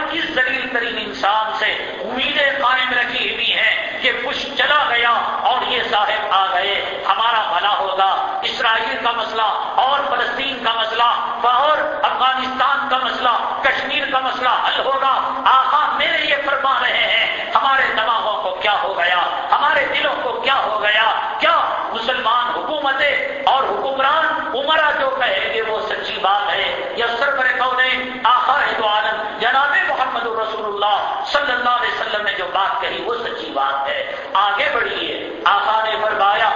ترین انسان سے امیدیں قائم رکھی ہوئی ہیں کہ کچھ چلا گیا اور یہ صاحب آ گئے۔ ہمارا بھلا ہوگا۔ اسرائیل کا مسئلہ اور فلسطین کا مسئلہ اور افغانستان کا مسئلہ، کشمیر کا مسئلہ حل ہوگا۔ آخا میرے یہ فرما رہے ہیں، ہمارے دماغوں کو کیا ہو گیا؟ ہمارے دلوں کو کیا ہو گیا؟ کیا مسلمان حکومتیں اور حکمران عمرہ جو کہے گے وہ سچی بات ہے؟ یا سربر قوم آخر دو عالم جناب محمد رسول اللہ صلی اللہ علیہ وسلم نے جو بات کہی وہ سچی بات ہے۔ آگے بڑھیے، آقا نے فرمایا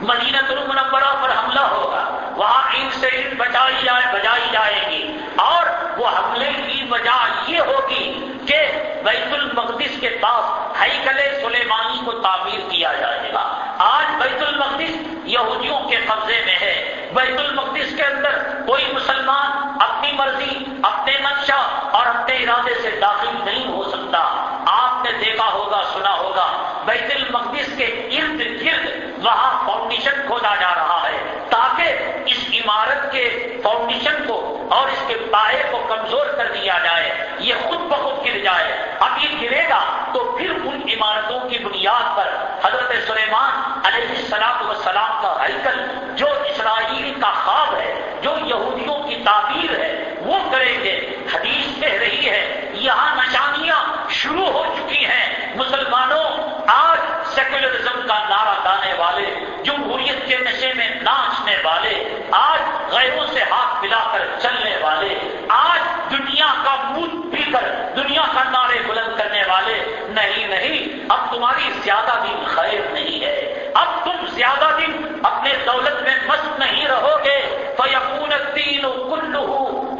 مدینہ المنورہ پر حملہ ہوگا۔ وہاں عید سے بچائی جائے بجائی جائے گی۔ اور وہ حملے کی وجہ یہ ہوگی کہ بیت المقدس کے پاس ہیکل سلیمانی کو تعمیر کیا جائے گا۔ آج بیت المقدس یہودیوں کے قبضے میں ہے۔ بیت المقدس کے اندر کوئی مسلمان اپنی مرضی، اپنے نقشہ اور اپنے ارادے سے داخل نہیں ہو سکتا۔ آپ نے دیکھا ہوگا، سنا ہوگا۔ بیت المقدس کے ارد گرد وہاں فاؤنڈیشن کھودا جا رہا ہے تاکہ اس عمارت کے فاؤنڈیشن کو اور اس کے پائے کو کمزور کر دیا جائے، یہ خود بخود گر جائے۔ اب یہ گرے گا تو پھر ان عمارتوں کی بنیاد پر حضرت سلیمان علیہ السلام وسلام کا حلقل جو اسرائیل کا خواب ہے، جو یہودیوں کی تعبیر ہے وہ کریں گے۔ حدیث کہہ رہی ہے، یہاں نشانیاں شروع ہو چکی ہیں۔ مسلمانوں، آج سیکولرزم کا نعرہ گانے والے، جمہوریت کے نشے میں ناچنے والے، آج غیروں سے ہاتھ ملا کر چلنے والے، آج دنیا کا موت پی کر، دنیا کا نعرے بلند کرنے والے، نہیں نہیں، اب تمہاری زیادہ بھی خیر نہیں ہے۔ اب تم زیادہ دن اپنے دولت میں مست نہیں رہو گے فیقون تین کلو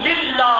للہ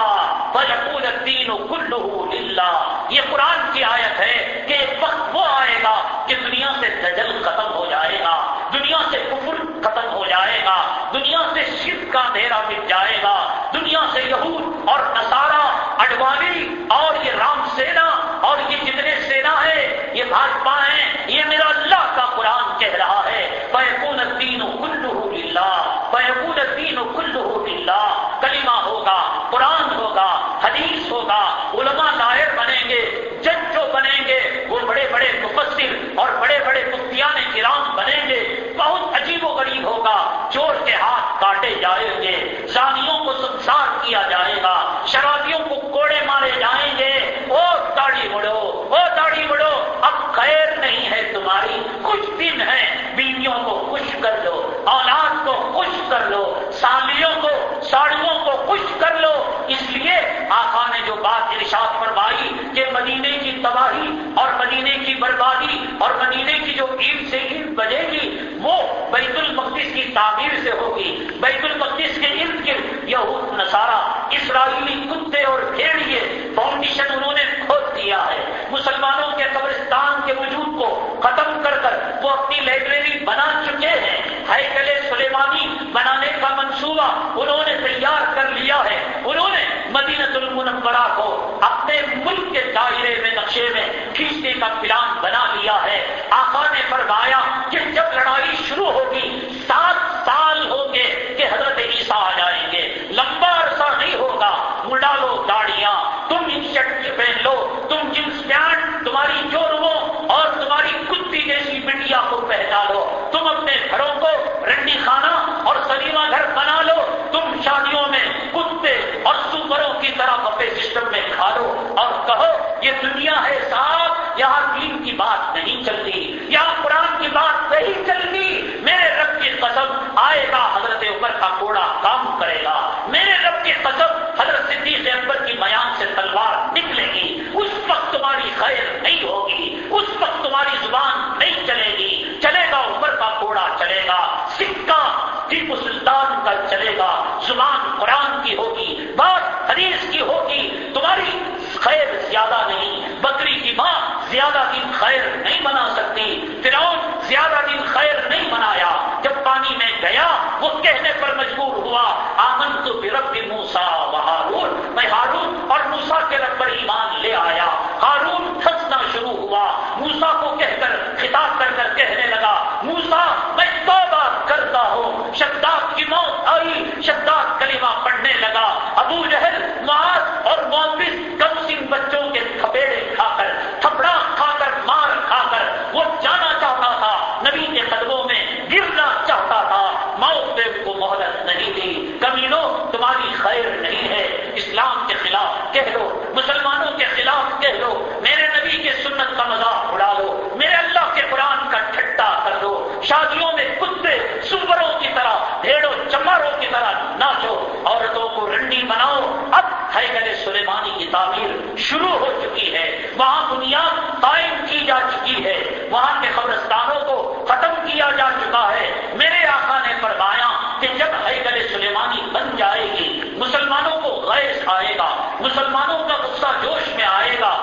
فیقون تین کلو للہ یہ قرآن کی آیت ہے کہ ایک وقت وہ آئے گا کہ دنیا سے دجل ختم ہو جائے گا، دنیا سے کفر ختم ہو جائے گا، دنیا سے شرک کا اندھیرا مٹ جائے گا، دنیا سے یہود اور نسارا اڈوانی اور یہ رام سینا اور یہ جتنے سینا ہے یہ بھاجپا ہیں یہ میرا اللہ کا قرآن کہہ رہا ہے۔ پیکون تین کلو للہ پیکون تین کلو للہ کلمہ ہوگا، قرآن ہوگا، حدیث ہوگا، علماء لائر بنیں گے، جج جو بنیں گے، وہ بڑے بڑے مفسر اور بڑے بڑے مفتیان کرام بنیں گے۔ بہت عجیب و غریب ہوگا چور کے ہاتھ کاٹے جائیں گے، زانیوں کو سنسار کیا جائے گا شرابیوں کو کوڑے مارے جائیں گے وہ داڑھی مڑو وہ داڑھی مڑو اب خیر نہیں ہے تمہاری کچھ دن ہے، بیویوں کو خوش کر لو، اولاد کو خوش کر لو سالیوں کو، ساڑیوں کو خوش کر لو۔ اس لیے آقا نے جو بات ارشاد فرمائی کہ مدینے کی تباہی اور مدینے کی بربادی اور مدینے کی جو عید سے عید بجے گی، وہ بیت المقدس کی تعمیر سے ہوگی۔ بیت المقدس کے ارد گرد یہود، نصارہ، اسرائیلی کتے اور بھیڑیے، فاؤنڈیشن انہوں نے کھود دیا ہے۔ مسلمانوں کے قبرستان کے وجود کو ختم کر کر وہ اپنی لائبریری بنا چکے ہیں۔ ہائیکل سلیمانی بنانے کا منصوبہ انہوں نے تیار کر لیا ہے۔ انہوں نے مدینت المنورہ کو اپنے ملک کے دائرے میں نقشے میں کھینچنے کا پلان بنا لیا ہے۔ آقا نے فرمایا کہ جب لڑائی شروع ہوگی، سات سال ہوں گے کہ حضرت عیسیٰ آ جائیں گے۔ لمبا عرصہ نہیں ہوگا مڈا لو گاڑیاں، تم ان شرٹ پہن لو تم جنس پینٹ تمہاری چوروں اور تمہاری کتی جیسی بٹیا کو پہنا لو، تم اپنے گھروں کو رنڈی خانہ اور سلیما گھر بنا لو، تم شادیوں میں کتے اور سوروں کی طرح بپے سسٹم میں کھا لو اور کہو، یہ دنیا ہے صاحب یہاں دین کی بات نہیں چلتی، یہاں قرآن کی بات نہیں چلتی۔ میرے رب کی قسم، آئے گا حضرت عمر کا کوڑا کام کرے گا۔ میرے رب کی قسم، حضرت صدیق اکبر کی میان سے تلوار نکلے گی۔ اس وقت تمہاری خیر نہیں ہوگی، اس وقت تمہاری زبان نہیں چلے گی چلے گا عمر چلے گا، سکہ ٹیپو سلطان کا چلے گا، زبان قرآن کی ہوگی، بات حدیث کی ہوگی، تمہاری خیر زیادہ نہیں، بکری کی ماں زیادہ دن خیر نہیں بنا سکتی، فرعون زیادہ دن خیر نہیں بنایا، جب پانی میں گیا، وہ کہنے پر مجبور ہوا آمن تو برب موسا و ہارون، میں ہارون اور موسا کے رب پر ایمان لے آیا، ہارون پھنسنا شروع ہوا۔ موسا کو کہہ کر خطاب کر کر کہنے لگا موسا میں توبہ کرتا ہوں۔ شداد کی موت آئی، شداد کلمہ پڑھنے لگا۔ ابو جہل، معاذ اور موبس کم سن بچوں کے تھپیڑے کھا کر، تھپڑا کھا کر، مار کھا کر، وہ جانا چاہتا تھا۔ نبی کے قدموں میں گرنا چاہتا تھا۔ موت نے کو مہلت نہیں دی کمینوں تمہاری خیر نہیں ہے۔ اسلام کے خلاف کہہ لو، مسلمانوں کے خلاف کہہ لو۔ میرے نبی سنت کا مذاق اڑا لو میرے اللہ کے قرآن کا ٹھٹا کر دو۔ شادیوں میں کتے سوروں کی طرح، بھیڑوں، چماروں کی طرح ناچو۔ عورتوں کو رنڈی بناؤ۔ اب ہے سلیمانی کی تعمیر شروع ہو چکی ہے۔ وہاں بنیاد قائم کی جا چکی ہے۔ وہاں کے قبرستانوں کو ختم کیا جا چکا ہے۔ میرے آقا نے فرمایا کہ جب حیکل سلیمانی بن جائے گی، مسلمانوں کو غیر آئے گا۔ مسلمانوں کا غصہ جوش میں آئے گا۔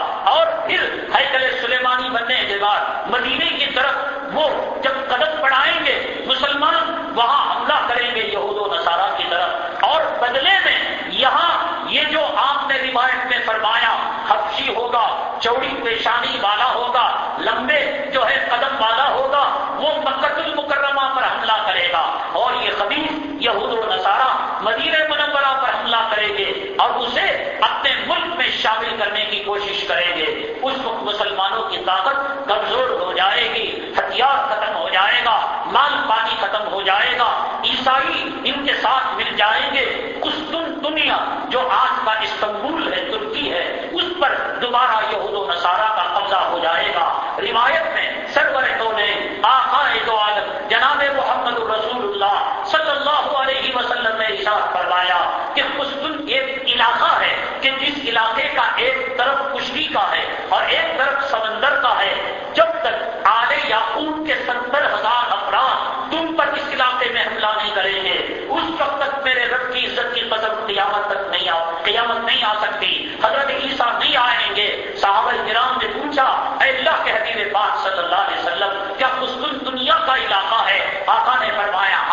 پھر حیکل سلیمانی بننے کے بعد مدینے کی طرف وہ جب قدم بڑھائیں گے، مسلمان وہاں حملہ کریں گے یہود و نصارہ کی طرف۔ اور بدلے میں یہاں یہ جو آپ نے روایت میں فرمایا حفشی ہوگا، چوڑی پیشانی والا ہوگا، لمبے جو ہے قدم والا ہوگا، وہ مکت المکرمہ پر حملہ کرے گا۔ اور یہ خبیص یہود و نصارہ مدینہ منورہ پر حملہ کریں گے اور اسے اپنے ملک میں شامل کرنے کی کوشش کریں گے۔ اس وقت مسلمانوں کی طاقت کمزور ہو جائے گی، ہتھیار ختم ہو جائے گا، مال پانی ختم ہو جائے گا، عیسائی ان کے ساتھ مل جائیں گے۔ اس دنیا جو آج کا استنبول ہے، ترکی ہے، اس پر دوبارہ یہود و نصارہ کا قبضہ ہو جائے گا۔ روایت میں سرور تو نے آخا دو عالم، جناب محمد رسول اللہ صلی اللہ علیہ وسلم فرمایا کہ قسطن ایک علاقہ ہے کہ جس علاقے کا ایک طرف کشتی کا ہے اور ایک طرف سمندر کا ہے۔ جب تک آلے یا ان کے ستر ہزار افراد تم پر اس علاقے میں حملہ نہیں کریں گے، اس وقت تک میرے رب کی عزت کی قدم قیامت تک نہیں آ قیامت نہیں آ سکتی۔ حضرت عیسیٰ نہیں آئیں گے۔ صحابہ کرام نے پوچھا، اے اللہ کے حبیب پاک صلی اللہ علیہ وسلم، کیا قسطن دنیا کا علاقہ ہے؟ آقا نے فرمایا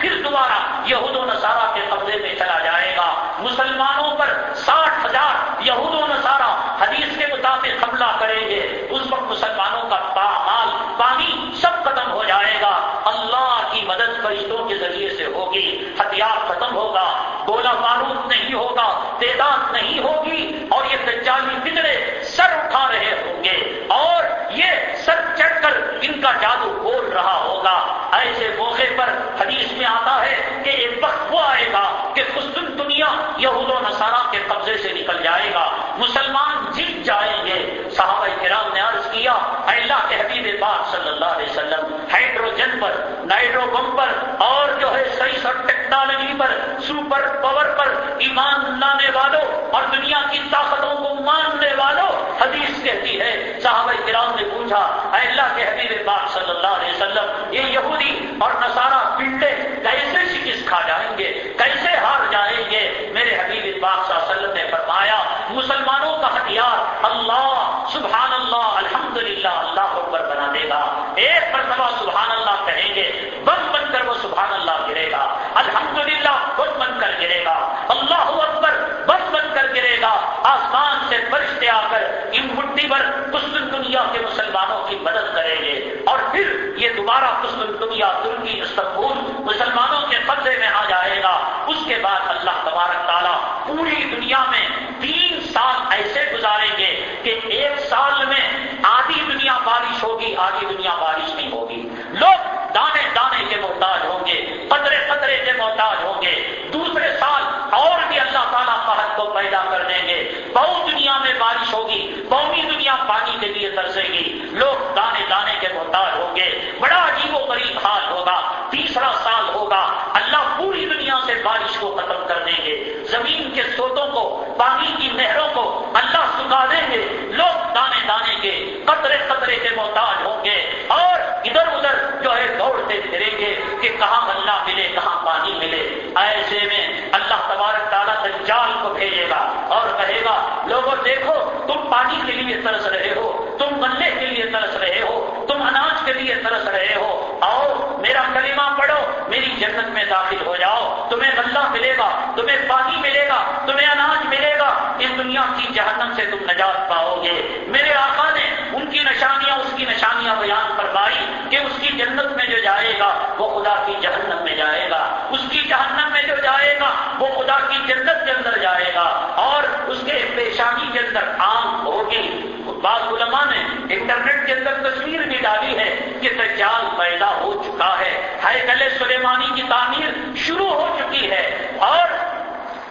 پھر دوبارہ یہود و نصارہ کے قبضے میں چلا جائے گا۔ مسلمانوں پر ساٹھ ہزار یہود و نصارہ حدیث کے مطابق حملہ کریں گے۔ اس وقت مسلمانوں کا پامال، پانی سب ختم ہو جائے گا۔ اللہ کی مدد فرشتوں کے ذریعے سے ہوگی۔ ہتھیار ختم ہوگا۔ گولا بارود نہیں ہوگا۔ تعداد نہیں ہوگی۔ اور یہ دجالی بگڑے سر اٹھا رہے ہوں یہ سر چڑھ کر ان کا جادو بول رہا ہوگا۔ ایسے موقع پر حدیث میں آتا ہے کہ ایک وقت وہ آئے گا کہ خصن دنیا یہود و نصارہ کے قبضے سے نکل جائے گا۔ مسلمان جیت جائیں گے۔ صحابہ کرام نے عرض کیا اللہ کے حبیب پاک صلی اللہ علیہ وسلم ہائیڈروجن پر، نائٹرو بم پر، اور جو ہے سائنس اور ٹیکنالوجی پر سپر پاور پر ایمان لانے والوں اور دنیا کی طاقتوں کو ماننے والوں حدیث کہتی ہے۔ صحابہ کرام نے پوچھا، اے اللہ کے حبیب پاک صلی اللہ علیہ وسلم، یہ یہودی اور نصارہ پنڈے کیسے شکست کھا جائیں گے؟ کیسے ہار جائیں گے؟ میرے حبیب پاک صلی اللہ علیہ وسلم نے فرمایا، مسلمانوں کا ہتھیار اللہ، سبحان اللہ اللہ بنا دے گا۔ ایک مرتبہ سبحان اللہ کہیں گے بن بن کر وہ سبحان اللہ گرے گا۔ الحمدللہ، خود بن کر گرے گا۔ اللہ اکبر بن بن کر گرے گا۔ آسمان سے فرشتے آ کر ان مٹی پر مسلم دنیا کے مسلمانوں کی مدد کریں گے۔ اور پھر یہ دوبارہ مسلم دنیا ترکی استنبول مسلمانوں کے قبضے میں آ جائے گا۔ اس کے بعد اللہ تبارک تعالیٰ پوری دنیا میں تین سال ایسے گزاریں گے کہ ایک سال میں آدھی دنیا بارش ہوگی آدھی دنیا بارش نہیں ہوگی۔ لوگ دانے دانے کے محتاج ہوں گے قطرے قطرے کے محتاج ہوں گے۔ دوسرے سال اور بھی اللہ تعالیٰ قحط کو پیدا کر دیں گے۔ بہت دنیا میں بارش ہوگی قومی دنیا پانی کے لیے ترسے گی۔ لوگ دانے دانے کے محتاج ہوں گے۔ بڑا عجیب و غریب حال ہوگا، تیسرا سال ہوگا۔ اللہ پوری دنیا سے بارش کو ختم کر دیں گے۔ زمین کے سوتوں کو پانی کی نہروں کو اللہ سکھا دیں گے۔ لوگ دانے کے قطرے قطرے کے محتاج ہوں گے اور ادھر ادھر جو ہے دوڑتے پھریں گے کہ کہاں اللہ ملے، کہاں پانی ملے۔ ایسے میں اللہ تبارک تعالیٰ دجال کو بھیجے گا اور کہے گا، لوگوں، دیکھو، تم پانی کے لیے ترس رہے ہو۔ تم گلے کے لیے ترس رہے ہو، تم اناج کے لیے ترس رہے ہو، اور میرا کلمہ پڑھو، میری جنت میں داخل ہو جاؤ، تمہیں غلہ ملے گا، تمہیں پانی ملے گا، تمہیں اناج ملے گا، اس دنیا کی جہنم سے تم نجات پاؤ گے۔ میرے آقا نے ان کی نشانیاں، اس کی نشانیاں بیان فرمائی کہ اس کی جنت میں جو جائے گا، وہ خدا کی جہنم میں جائے گا۔ اس کی جہنم میں جو جائے گا، وہ خدا کی جنت کے اندر جائے گا، اور اس کے پیشانی کے اندر آم ہوگی بعض علماء نے انٹرنیٹ کے اندر تصویر بھی ڈالی ہے کہ دجال پیدا ہو چکا ہے۔ ہائے گلے سلیمانی کی تعمیر شروع ہو چکی ہے اور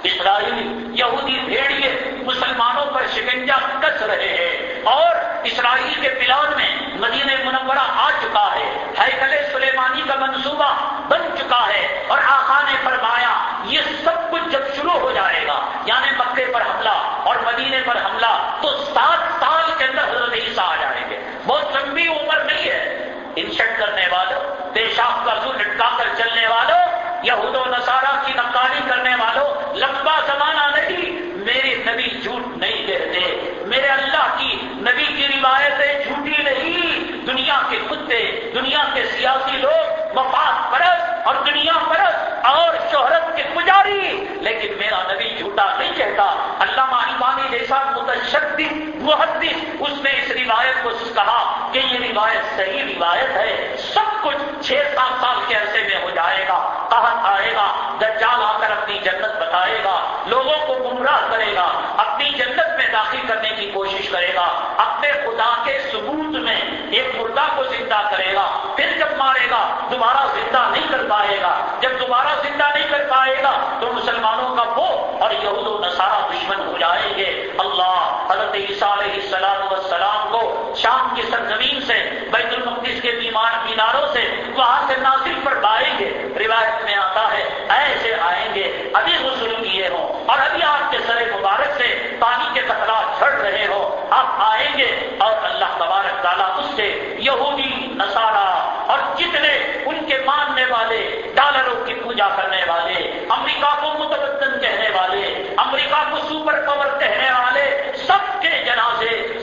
اسرائیلی یہودی بھیڑیے، مسلمانوں پر شکنجا کس رہے ہیں؟ اور اسرائیل کے پلان میں مدینہ منورہ آ چکا ہے ہیکل سلیمانی کا منصوبہ بن چکا ہے اور آقا نے فرمایا، یہ سب کچھ جب شروع ہو جائے گا یعنی مکے پر حملہ اور مدینے پر حملہ، تو سات سال کے اندر حضرت عیسیٰ آ جائیں گے۔ بہت لمبی عمر نہیں ہے۔ انشٹ کرنے والوں، پیشاب کا زو لٹکا کر چلنے والوں یہود و نصارہ کی نقالی کرنے والوں، لمبا زمانہ نہیں، میرے نبی جھوٹ نہیں کہتے، میرے اللہ کی نبی کی روایتیں جھوٹی نہیں۔ دنیا کے کتے، دنیا کے سیاسی لوگ، مفاد پرست اور دنیا پرست اور شہرت کے پجاری۔ لیکن میرا نبی جھوٹا نہیں کہتا اللہ اقبانی جیسا متشدد محدث اس نے اس روایت کو کہا کہ یہ روایت صحیح روایت ہے، سب کچھ چھ سات سال کے عرصے میں ہو جائے گا، قحط آئے گا، دجال آ کر اپنی جنت بتائے گا، لوگوں کو گمراہ کرے گا، اپنی جنت میں داخل کرنے کی کوشش کرے گا، اپنے خدا کے ثبوت میں ایک مردہ کو زندہ کرے گا، پھر جب مارے گا، دوبارہ زندہ نہیں کر پائے گا۔ جب دوبارہ زندہ نہیں کر پائے گا، تو مسلمانوں کا وہ اور یہود و نصارہ دشمن ہو جائیں گے۔ اللہ، حضرت عیسیٰ علیہ السلام والسلام کو شام کی سرزمین سے، بیت المقدس کے بیمار کناروں سے وہاں سے ناصر پر لائیں گے روایت میں آتا ہے، ایسے آئیں گے، ابھی غسل کیے ہوں اور ابھی آپ کے سر مبارک سے پانی کے قطرات چھڑ رہے ہو آپ آئیں گے اور اللہ تبارک تعالیٰ اس سے یہودی، نصارہ اور جتنے ان کے ماننے والے، ڈالروں کی پوجا کرنے والے، امریکہ کو متبدن کہنے والے، امریکہ کو سپر پاور کہنے والے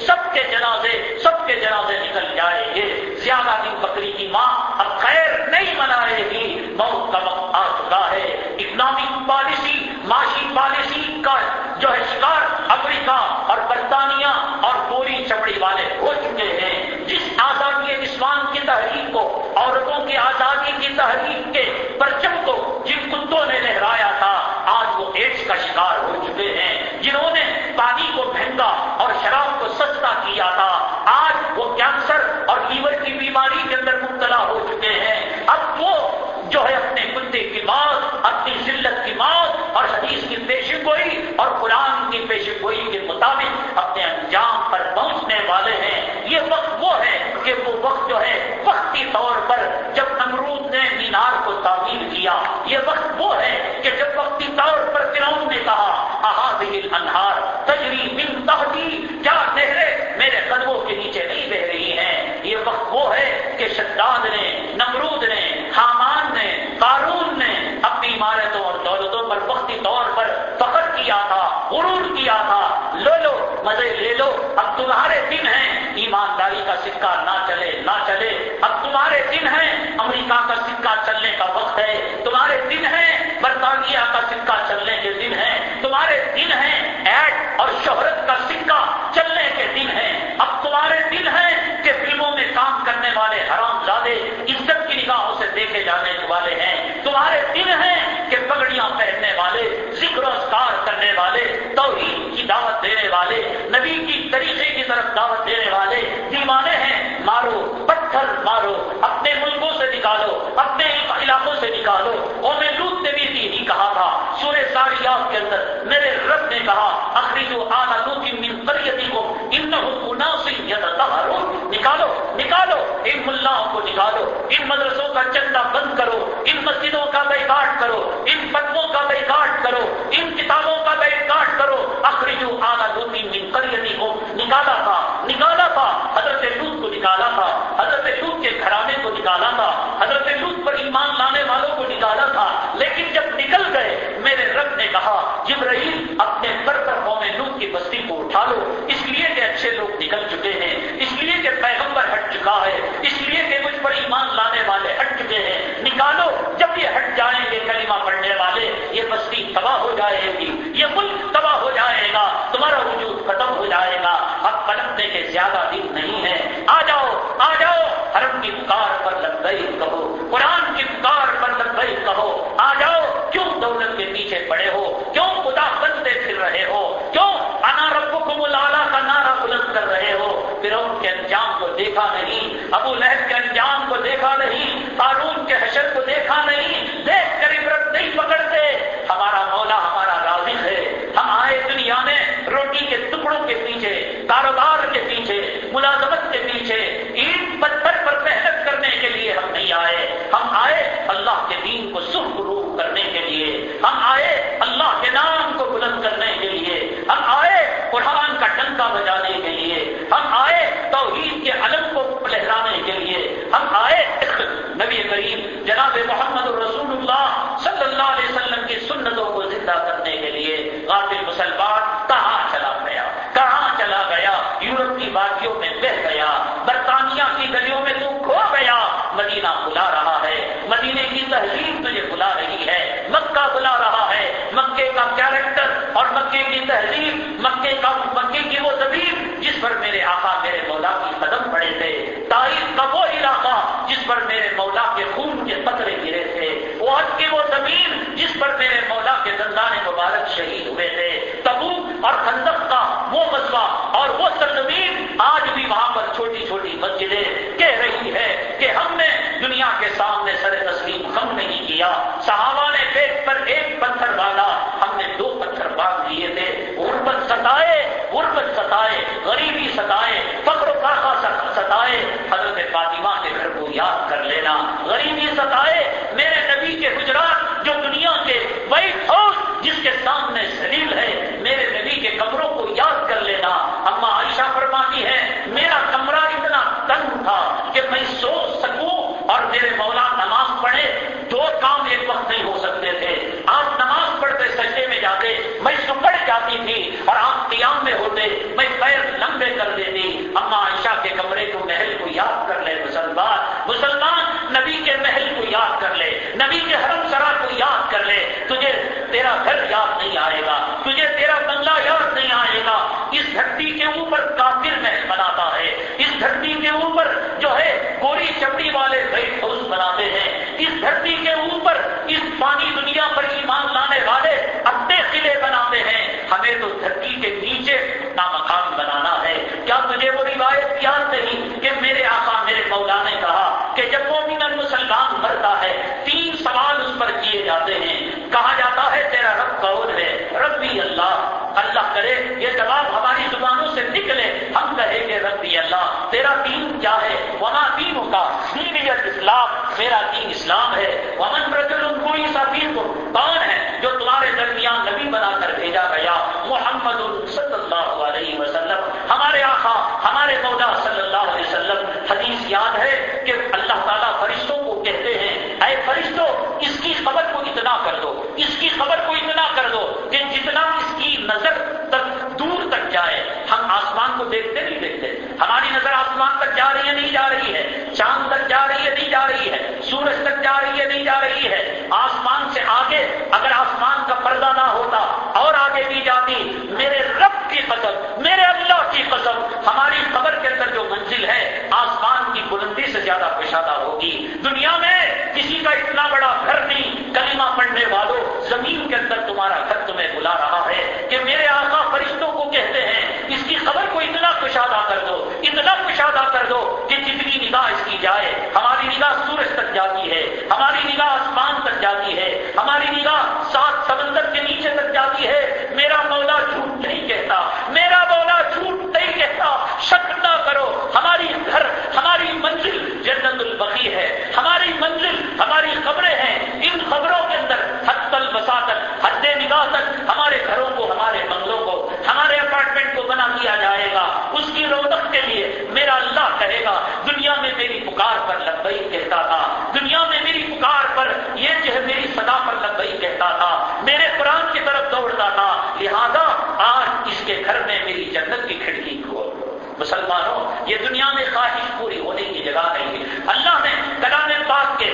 سب کے جنازے، سب کے جنازے نکل جائیں گے۔ زیادہ دن بکری کی ماں اب خیر نہیں منائے گی۔ موت کا وقت آ چکا ہے۔ اکنامک پالیسی، معاشی پالیسی کا جو ہے شکار امریکہ اور برطانیہ اور پوری چمڑی والے ہو چکے ہیں۔ جس آزادی اسلام کی تحریک کو، عورتوں کی آزادی کی تحریک کے پرچم کو جن کتوں نے لہرایا تھا ایڈس کا شکار ہو چکے ہیں، جنہوں نے پانی کو مہنگا اور شراب کو سستا کیا تھا۔ آج وہ کینسر اور لیور کی بیماری کے اندر مبتلا ہو چکے ہیں۔ اب وہ جو ہے اپنے کتے کی موت، اپنی ذلت کی موت اور حدیث کی پیشن گوئی اور قرآن کی پیشن گوئی کے مطابق اپنے انجام پر پہنچنے والے ہیں۔ یہ وقت وہ ہے کہ وہ وقت جو ہے وقتی طور پر جب نمرود نے مینار کو تعمیر کیا، یہ وقت وہ ہے کہ جب وقتی طور پر فرعون نے کہا احاطل انہار تجری من تحتی، کیا نہریں میرے قدموں کے نیچے نہیں بہ رہی ہیں؟ یہ وقت وہ ہے کہ شداد نے نمرود نے حامان نے قارون نے اپنی عمارتوں اور دولتوں پر وقتی طور پر فخر کیا تھا، غرور کیا تھا لو لو، مزے لے لو، اب تمہارے دن ہیں، ایمانداری کا سکہ نہ چلے نہ چلے، اب تمہارے دن ہیں، امریکہ کا سکہ چلنے کا وقت ہے، تمہارے دن ہیں، برطانیہ کا سکہ چلنے کے دن ہیں، تمہارے دن ہیں، ایڈ اور شہرت کا سکہ چلنے کے دن ہیں، اب تمہارے دن ہیں کہ فلموں میں کام کرنے والے حرام زادے، عزت کی نگاہوں سے دیکھے جانے والے ہیں، تمہارے دن ہیں کہ پگڑیاں پہننے والے، ذکر و اسکار کرنے والے، توحید کی دعوت دینے والے، نبی کی طریقے کی طرف دعوت دینے والے، دیوانے ہیں، مارو، پتھر مارو، اپنے ملکوں سے نکالو، اپنے علاقوں سے نکالو۔ اور میں لوٹ نے بھی ہی کہا تھا سورے ساریات کے اندر میرے رب نے کہا اخری جو آنا لوٹ من قریتی کو ان نکالو نکالو ان ملاؤں کو نکالو۔ ان مدرسوں کا چندہ بند کرو، ان مسجدوں کا بیکاٹ کرو، ان فتووں کا بیکاٹ کرو، ان کتابوں کا بیکاٹ کرو۔ اخرجو آنا دو من قریتی کو نکالا تھا نکالا تھا۔ حضرت لوت کو نکالا تھا، حضرت لوت کے گھرانے کو نکالا تھا، حضرت لوت پر ایمان لانے والوں کو نکالا تھا۔ لیکن جب نکل گئے، میرے رب نے کہا، جبرائیل اب پر پر قوم لوت کی بستی کو اٹھا لو۔ اس لیے کہ اچھے لوگ نکل چکے ہیں۔ اس لیے کہ پیغمبر ہٹ چکا ہے۔ اس لیے کہ مجھ پر ایمان لانے والے ہٹ چکے ہیں۔ نکالو۔ جب یہ ہٹ جائیں گے کلمہ پڑھنے والے، یہ بستی تباہ ہو جائے گی۔ یہ ملک تباہ ہو جائے گا۔ تمہارا وجود ختم ہو جائے گا۔ اب پلٹنے کے زیادہ دن نہیں ہے آ جاؤ آ جاؤ۔ حرم کی پکار پر لگ گئی کہو۔ قرآن کی پکار پر لگ گئی کہو۔ آ جاؤ۔ کیوں دولت کے پیچھے پڑے ہو؟ کیوں خدا بنتے پھر رہے ہو؟ کیوں؟ انا رب کو کا نعرہ بلند کر رہے ہو؟ پھر کے انجام کو دیکھا نہیں، ابو لہب کے انجام کو دیکھا نہیں قانون کے حشر کو دیکھا نہیں۔ دیکھ کر عبرت نہیں پکڑتے۔ ہمارا مولا ہمارا رازق ہے۔ ہم آئے دنیا میں روٹی کے ٹکڑوں کے پیچھے، کاروبار کے پیچھے، ملازمت کے پیچھے، اینٹ پتھر محنت کرنے کے لیے ہم نہیں آئے۔ ہم آئے اللہ کے دین کو سرخرو کرنے کے لیے۔ ہم آئے اللہ کے نام کو بلند کرنے کے لیے۔ ہم آئے قرآن کا ٹنکا بجانے کے لیے۔ ہم آئے توحید کے علم کو لہرانے کے لیے۔ ہم آئے نبی کریم جناب محمد الرسول اللہ صلی اللہ علیہ وسلم کی سنتوں کو زندہ کرنے کے لیے۔ غافل مسلمان کہاں تہذیب تجھے بلا رہی ہے، مکہ بلا رہا ہے۔ مکے کا کیریکٹر اور مکے کی تہذیب مکے کا مکے کی وہ زمین جس پر میرے آقا، میرے مولا کی قدم پڑے تھے۔ تاریخ کا وہ علاقہ جس پر میرے مولا کے خون کے قطرے گرے تھے۔ وہ کی وہ زمین جس پر میرے مولا کے دندان مبارک شہید ہوئے تھے۔ تبو اور خندق کا وہ غزوہ اور وہ سرزمین آج بھی وہاں پر چھوٹی چھوٹی مسجدیں کہہ رہی ہے کہ ہم نے دنیا کے سامنے سر تسلیم کم نہیں کیا۔ صحابہ نے پیٹ پر ایک پتھر ڈالا ہم نے دو پتھر باندھ دیے تھے۔ غربت ستائے غربت ستائے، غریبی ستائے فخر و کاخا ستائے۔ حضرت فاطمہ کے گھر کو یاد کر لینا۔ غریبی ستائے میرے نبی کے گجرات جو دنیا کے وائٹ ہاؤس جس کے سامنے سلیل ہے میرے نبی کے کمروں کو یاد کر لینا اما عائشہ فرماتی ہے میرا کمرہ اتنا تنگ تھا کہ میں سو سکوں اور میرے مولا نماز پڑھے، دو کام ایک وقت نہیں ہو سکتے تھے۔ آپ نماز پڑھتے سجدے میں جاتے، میں سکڑ جاتی تھی اور آپ قیام میں ہوتے، میں پیر لمبے کر دیتی اما عائشہ کے کمرے کو محل کو یاد کر لے، مسلمان مسلمان، نبی کے محل کو یاد کر لے، نبی کے حرم سرا کو یاد کر لے۔ تجھے تیرا گھر یاد نہیں آئے گا، تجھے تیرا بنگلہ یاد نہیں آئے گا۔ اس دھرتی کے اوپر کافر محل بناتا ہے، اس دھرتی کے اوپر جو ہے گوری چمڑی والے بیٹ ہاؤس بناتے ہیں۔ اس دھرتی کے اوپر اس پانی دنیا پر ایمان لانے والے اڈے قلعے بناتے ہیں۔ ہمیں تو دھرتی کے نیچے اپنا مکان بنانا ہے۔ کیا تجھے وہ روایت یاد نہیں کہ میرے آقا میرے مولا نے کہا کہ جب مومن مسلمان مرتا ہے تین سوال اس پر کیے جاتے ہیں کہا جاتا ہے تیرا رب کون ہے ربی اللہ اللہ کرے یہ جواب ہماری زبانوں سے نکلے ہم کہیں گے ربی اللہ تیرا دین کیا ہے وہاں دینوں کا دینیت اسلام میرا دین اسلام ہے ومن رجل کوئی سا دین کو کون ہے جو تمہارے درمیان نبی بنا کر بھیجا گیا محمد صلی اللہ علیہ وسلم ہمارے آقا ہمارے مولا صلی اللہ علیہ وسلم حدیث یاد ہے کہ اللہ تعالیٰ فرشتوں کو کہتے ہیں اے فرشتوں اس کی خبر کو اتنا کر دو اس کی خبر کو اتنا کر دو کہ جتنا اس کی نظر تک دور تک جائے ہم آسمان کو دیکھتے نہیں دیکھتے ہماری نظر آسمان تک جا رہی ہے، نہیں جا رہی ہے۔ چاند تک جا رہی ہے، نہیں جا رہی ہے۔ سورج تک جا رہی ہے، نہیں جا رہی ہے۔ آسمان سے آگے اگر آسمان کا پردہ نہ ہوتا اور آگے بھی جاتی، میرے رب کی قسم، میرے اللہ کی قسم، ہماری قبر کے اندر جو منزل ہے، آسمان کی بلندی سے زیادہ پیشادہ ہوگی۔ دنیا میں کسی کا اتنا بڑا گھر نہیں، کلمہ پڑھنے والوں زمین کے اندر تمہارا گھر تمہیں بلا رہا ہے کہ میرے آقا فرشتوں کو کہتے ہیں اس کی خبر کو اتنا کشادہ کر دو، اتنا کشادہ کر دو کہ جتنی نگاہ اس کی جائے۔ ہماری نگاہ سورج تک جاتی ہے، ہماری نگاہ آسمان تک جاتی ہے، ہماری نگاہ سات سمندر کے نیچے تک جاتی ہے میرا مولا جھوٹ نہیں کہتا میرا مولا جھوٹ نہیں کہتا شک نہ کرو ہماری گھر ہماری منزل جنت البقی ہے ہماری منزل ہماری خبریں ہیں ان خبروں کے اندر حد البسا تک حد نگاہ تک ہمارے گھروں کو ہمارے بنگلوں کو ہمارے اپارٹمنٹ کو بنا دیا جائے گا اس کی روزق کے لیے میرا اللہ کہے گا دنیا میں میری پکار پر لبئی کہتا تھا دنیا میں میری پکار پر یہ جو ہے میری صدا پر لبئی کہتا تھا میرے قرآن کی طرف دوڑتا تھا لہذا آج اس کے گھر میں میری جنت کی کھڑکی کھول مسلمانوں، یہ دنیا میں خواہش پوری ہونے کی جگہ نہیں ہے۔ اللہ نے کلام پاک کے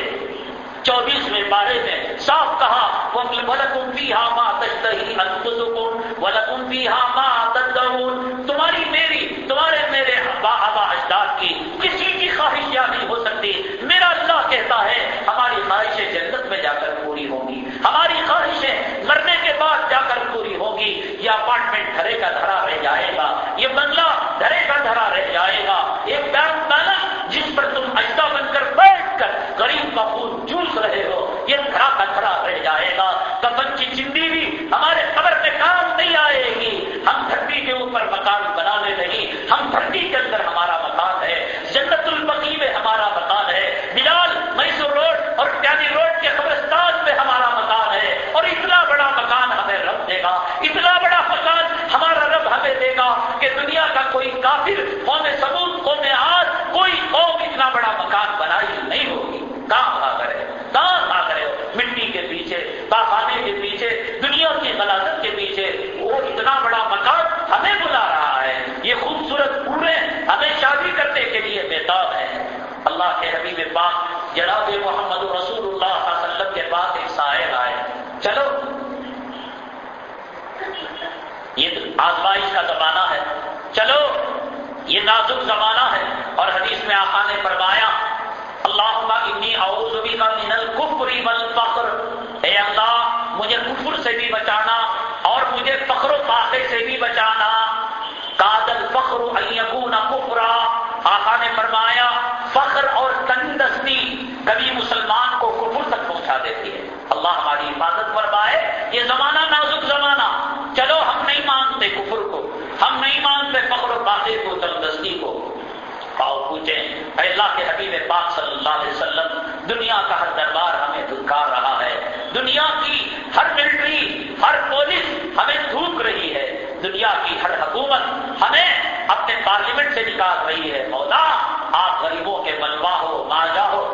چوبیسویں بارے میں صاف کہا ولکم فیہا ما تشتہی انفسکم ولکم فیہا ما تدعون تمہاری میری، تمہارے میرے آبا اجداد کی کسی کی خواہش یا نہیں ہو سکتی۔ میرا اللہ کہتا ہے، ہماری خواہشیں جنت میں جا کر پوری ہوں گی۔ ہماری خواہشیں مرنے کے بعد جا کر پوری ہوگی، یہ اپارٹمنٹ دھرے کا دھرا رہ جائے گا، یہ بنگلہ دھرے کا دھرا رہ جائے گا، ایک بینک بیلنس جس پر تم اجدا بن کر بیٹھ کر غریب کا خون چوس رہے ہو، یہ دھرا کا دھرا رہ جائے گا۔ کفن کی چندی بھی ہمارے قبر پہ کام نہیں آئے گی۔ ہم دھرتی کے اوپر مکان بنانے نہیں، ہم دھرتی کے اندر ہمارا مکان ہے جنت البقی میں ہمارا مکان ہے بلال میسور روڈ اور ٹیانی روڈ کے قبرستان میں ہمارا مکان ہے اور اتنا بڑا مکان ہمیں رب دے گا اتنا بڑا مکان ہمارا رب ہمیں دے گا کہ دنیا کا کوئی کافر قوم سبوت قوم آج کوئی قوم اتنا بڑا مکان بنائی نہیں ہوگی کام آ کرے کام آ کرے مٹی کے پیچھے کارخانے کے پیچھے دنیا کی غلاثت کے پیچھے وہ اتنا بڑا مکان ہمیں بلا رہا ہے۔ یہ خوبصورت پورے ہمیں شادی کرنے کے لیے بےتاب ہے اللہ کے حبیب پاک جناب محمد رسول اللہ علیہ وسلم کے پاس ایک سائل آئے چلو۔ یہ آزمائش کا زمانہ ہے۔ چلو۔ یہ نازک زمانہ ہے۔ اور حدیث میں آقا نے فرمایا اللہ انی اعوذ بک من الکفر والفقر۔ اے اللہ مجھے کفر سے بھی بچانا اور مجھے فخر و فاقے سے بھی بچانا۔ کادل فخر یکون کفرا۔ آقا نے فرمایا، فخر اور تندستی کبھی مسلمان کو کفر تک پہنچا دیتی ہے۔ اللہ ہماری حفاظت فرمائے، یہ زمانہ نازک زمانہ۔ چلو، ہم نہیں مانتے کفر کو، ہم نہیں مانتے فخر و فاقے کو تندستی کو۔ پاؤ پوچھیں، اے اللہ کے حبیب پاک صلی اللہ علیہ وسلم، دنیا کا ہر دربار ہمیں دھکار رہا ہے۔ دنیا کی ہر ملٹری، ہر پولیس ہمیں تھوک رہی ہے۔ دنیا کی ہر حکومت ہمیں اپنے پارلیمنٹ سے نکال رہی ہے۔ مولا، آپ غریبوں کے ملوا ہو ماجا ہو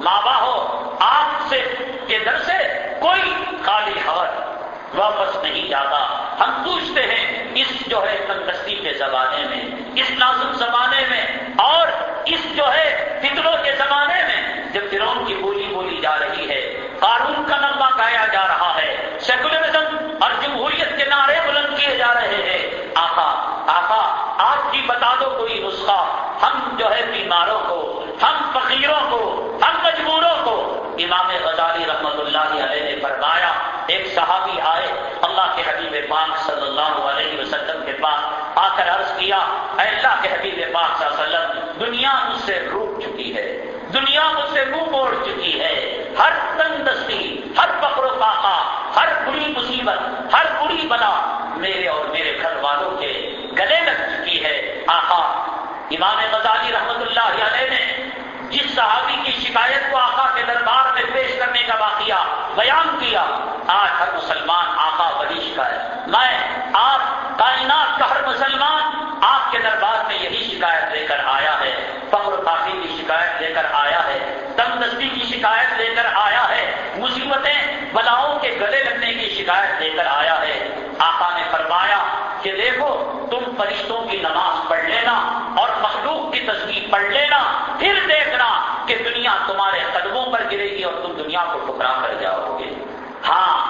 ماوا ہو، آپ سے کے در سے کوئی خالی ہاتھ واپس نہیں جاتا۔ ہم پوچھتے ہیں، اس جو ہے تندرستی کے زمانے میں، اس نازک زمانے میں، اور اس جو ہے فطروں کے زمانے میں جب فرون کی بولی بولی جا رہی ہے قانون کا نغمہ گایا جا رہا ہے سیکولرزم اور جمہوریت کے نعرے بلند کیے جا رہے ہیں آقا آقا آپ کی بتا دو کوئی نسخہ۔ ہم جو ہے بیماروں کو، ہم فقیروں کو، ہم مجبوروں کو۔ امام غزالی رحمت اللہ علیہ نے فرمایا، ایک صحابی آئے، اللہ کے حبیب پاک صلی اللہ علیہ وسلم کے پاس آ کر عرض کیا، اے اللہ کے حبیب پاک صلی اللہ علیہ وسلم، دنیا مجھ سے روک چکی ہے، دنیا مجھ سے منہ موڑ چکی ہے۔ ہر تنگ دستی ہر پکڑ و پاکا ہر بری مصیبت، ہر بری بلا میرے اور میرے گھر والوں کے گلے لگ چکی ہے۔ آقا امام غزالی رحمت اللہ علیہ نے جس صحابی کی شکایت کو آقا کے دربار میں پیش کرنے کا واقعہ بیان کیا، آج ہر مسلمان آقا وہی شکایت میں آپ کائنات کا ہر مسلمان آپ کے دربار میں یہی شکایت لے کر آیا ہے۔ فخر کافی کی شکایت لے کر آیا ہے۔ تم کی شکایت لے کر آیا ہے۔ مصیبتیں، بلاؤں کے گلے لگنے کی شکایت لے کر آیا ہے۔ آقا نے فرمایا کہ دیکھو، تم فرشتوں کی نماز پڑھ لینا اور مخلوق کی تصویر پڑھ لینا، پھر دیکھنا کہ دنیا تمہارے قدموں پر گرے گی اور تم دنیا کو ٹکرا کر جاؤ گے۔ ہاں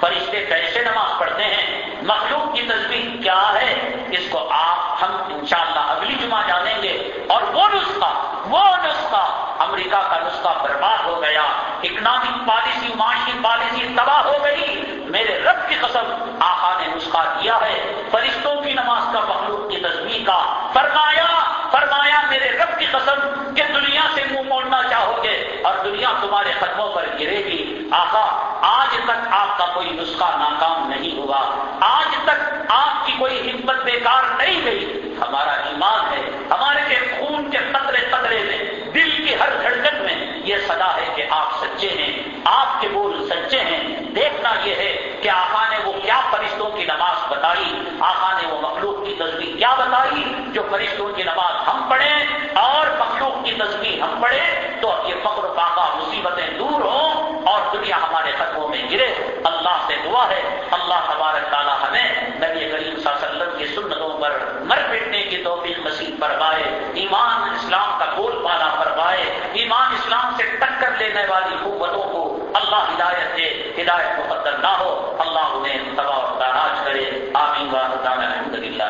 فرشتے کیسے نماز پڑھتے ہیں؟ مخلوق کی تصویر کیا ہے؟ اس کو آپ ہم انشاءاللہ اگلی جمعہ جانیں گے۔ اور وہ نسخہ وہ نسخہ امریکہ کا نسخہ برباد ہو گیا اکنامک پالیسی معاشی پالیسی تباہ ہو گئی۔ میرے رب کی قسم، آقا نے نسخہ دیا ہے۔ فرشتوں کی نماز کا مخلوق کی تصویر کا۔ فرمایا فرمایا، میرے رب کی قسم، کہ دنیا سے منہ موڑنا چاہو گے اور دنیا تمہارے قدموں پر گرے گی۔ آقا، آج تک آپ کا کوئی نسخہ ناکام نہیں ہوا۔ آج تک آپ کی کوئی ہمت بیکار نہیں گئی۔ ہمارا ایمان ہے، ہمارے کے خون کے قطرے قطرے میں۔ دل کی ہر دھڑکن میں یہ صدا ہے کہ آپ سچے ہیں، آپ کے بول سچے ہیں۔ دیکھنا یہ ہے کہ آقا نے وہ کیا فرشتوں کی نماز بتائی، آقا نے وہ مخلوق کی تصویر کیا بتائی جو فرشتوں کی نماز ہم پڑھیں اور مخلوق کی تصویر ہم پڑھیں تو یہ فخر پاکا مصیبتیں دور ہوں اور دنیا ہمارے قدموں میں گرے۔ اللہ سے دعا ہے، اللہ تبارک تعالیٰ ہمیں نبی کریم صلی اللہ علیہ وسلم پر مر پٹنے کی توفیق نصیب فرمائے، ایمان اسلام کا بول پالا فرمائے، ایمان اسلام سے ٹکر لینے والی قوتوں کو اللہ ہدایت دے، ہدایت مقدر نہ ہو، اللہ انہیں تباہ و تاراج کرے۔ آمین الحمد للہ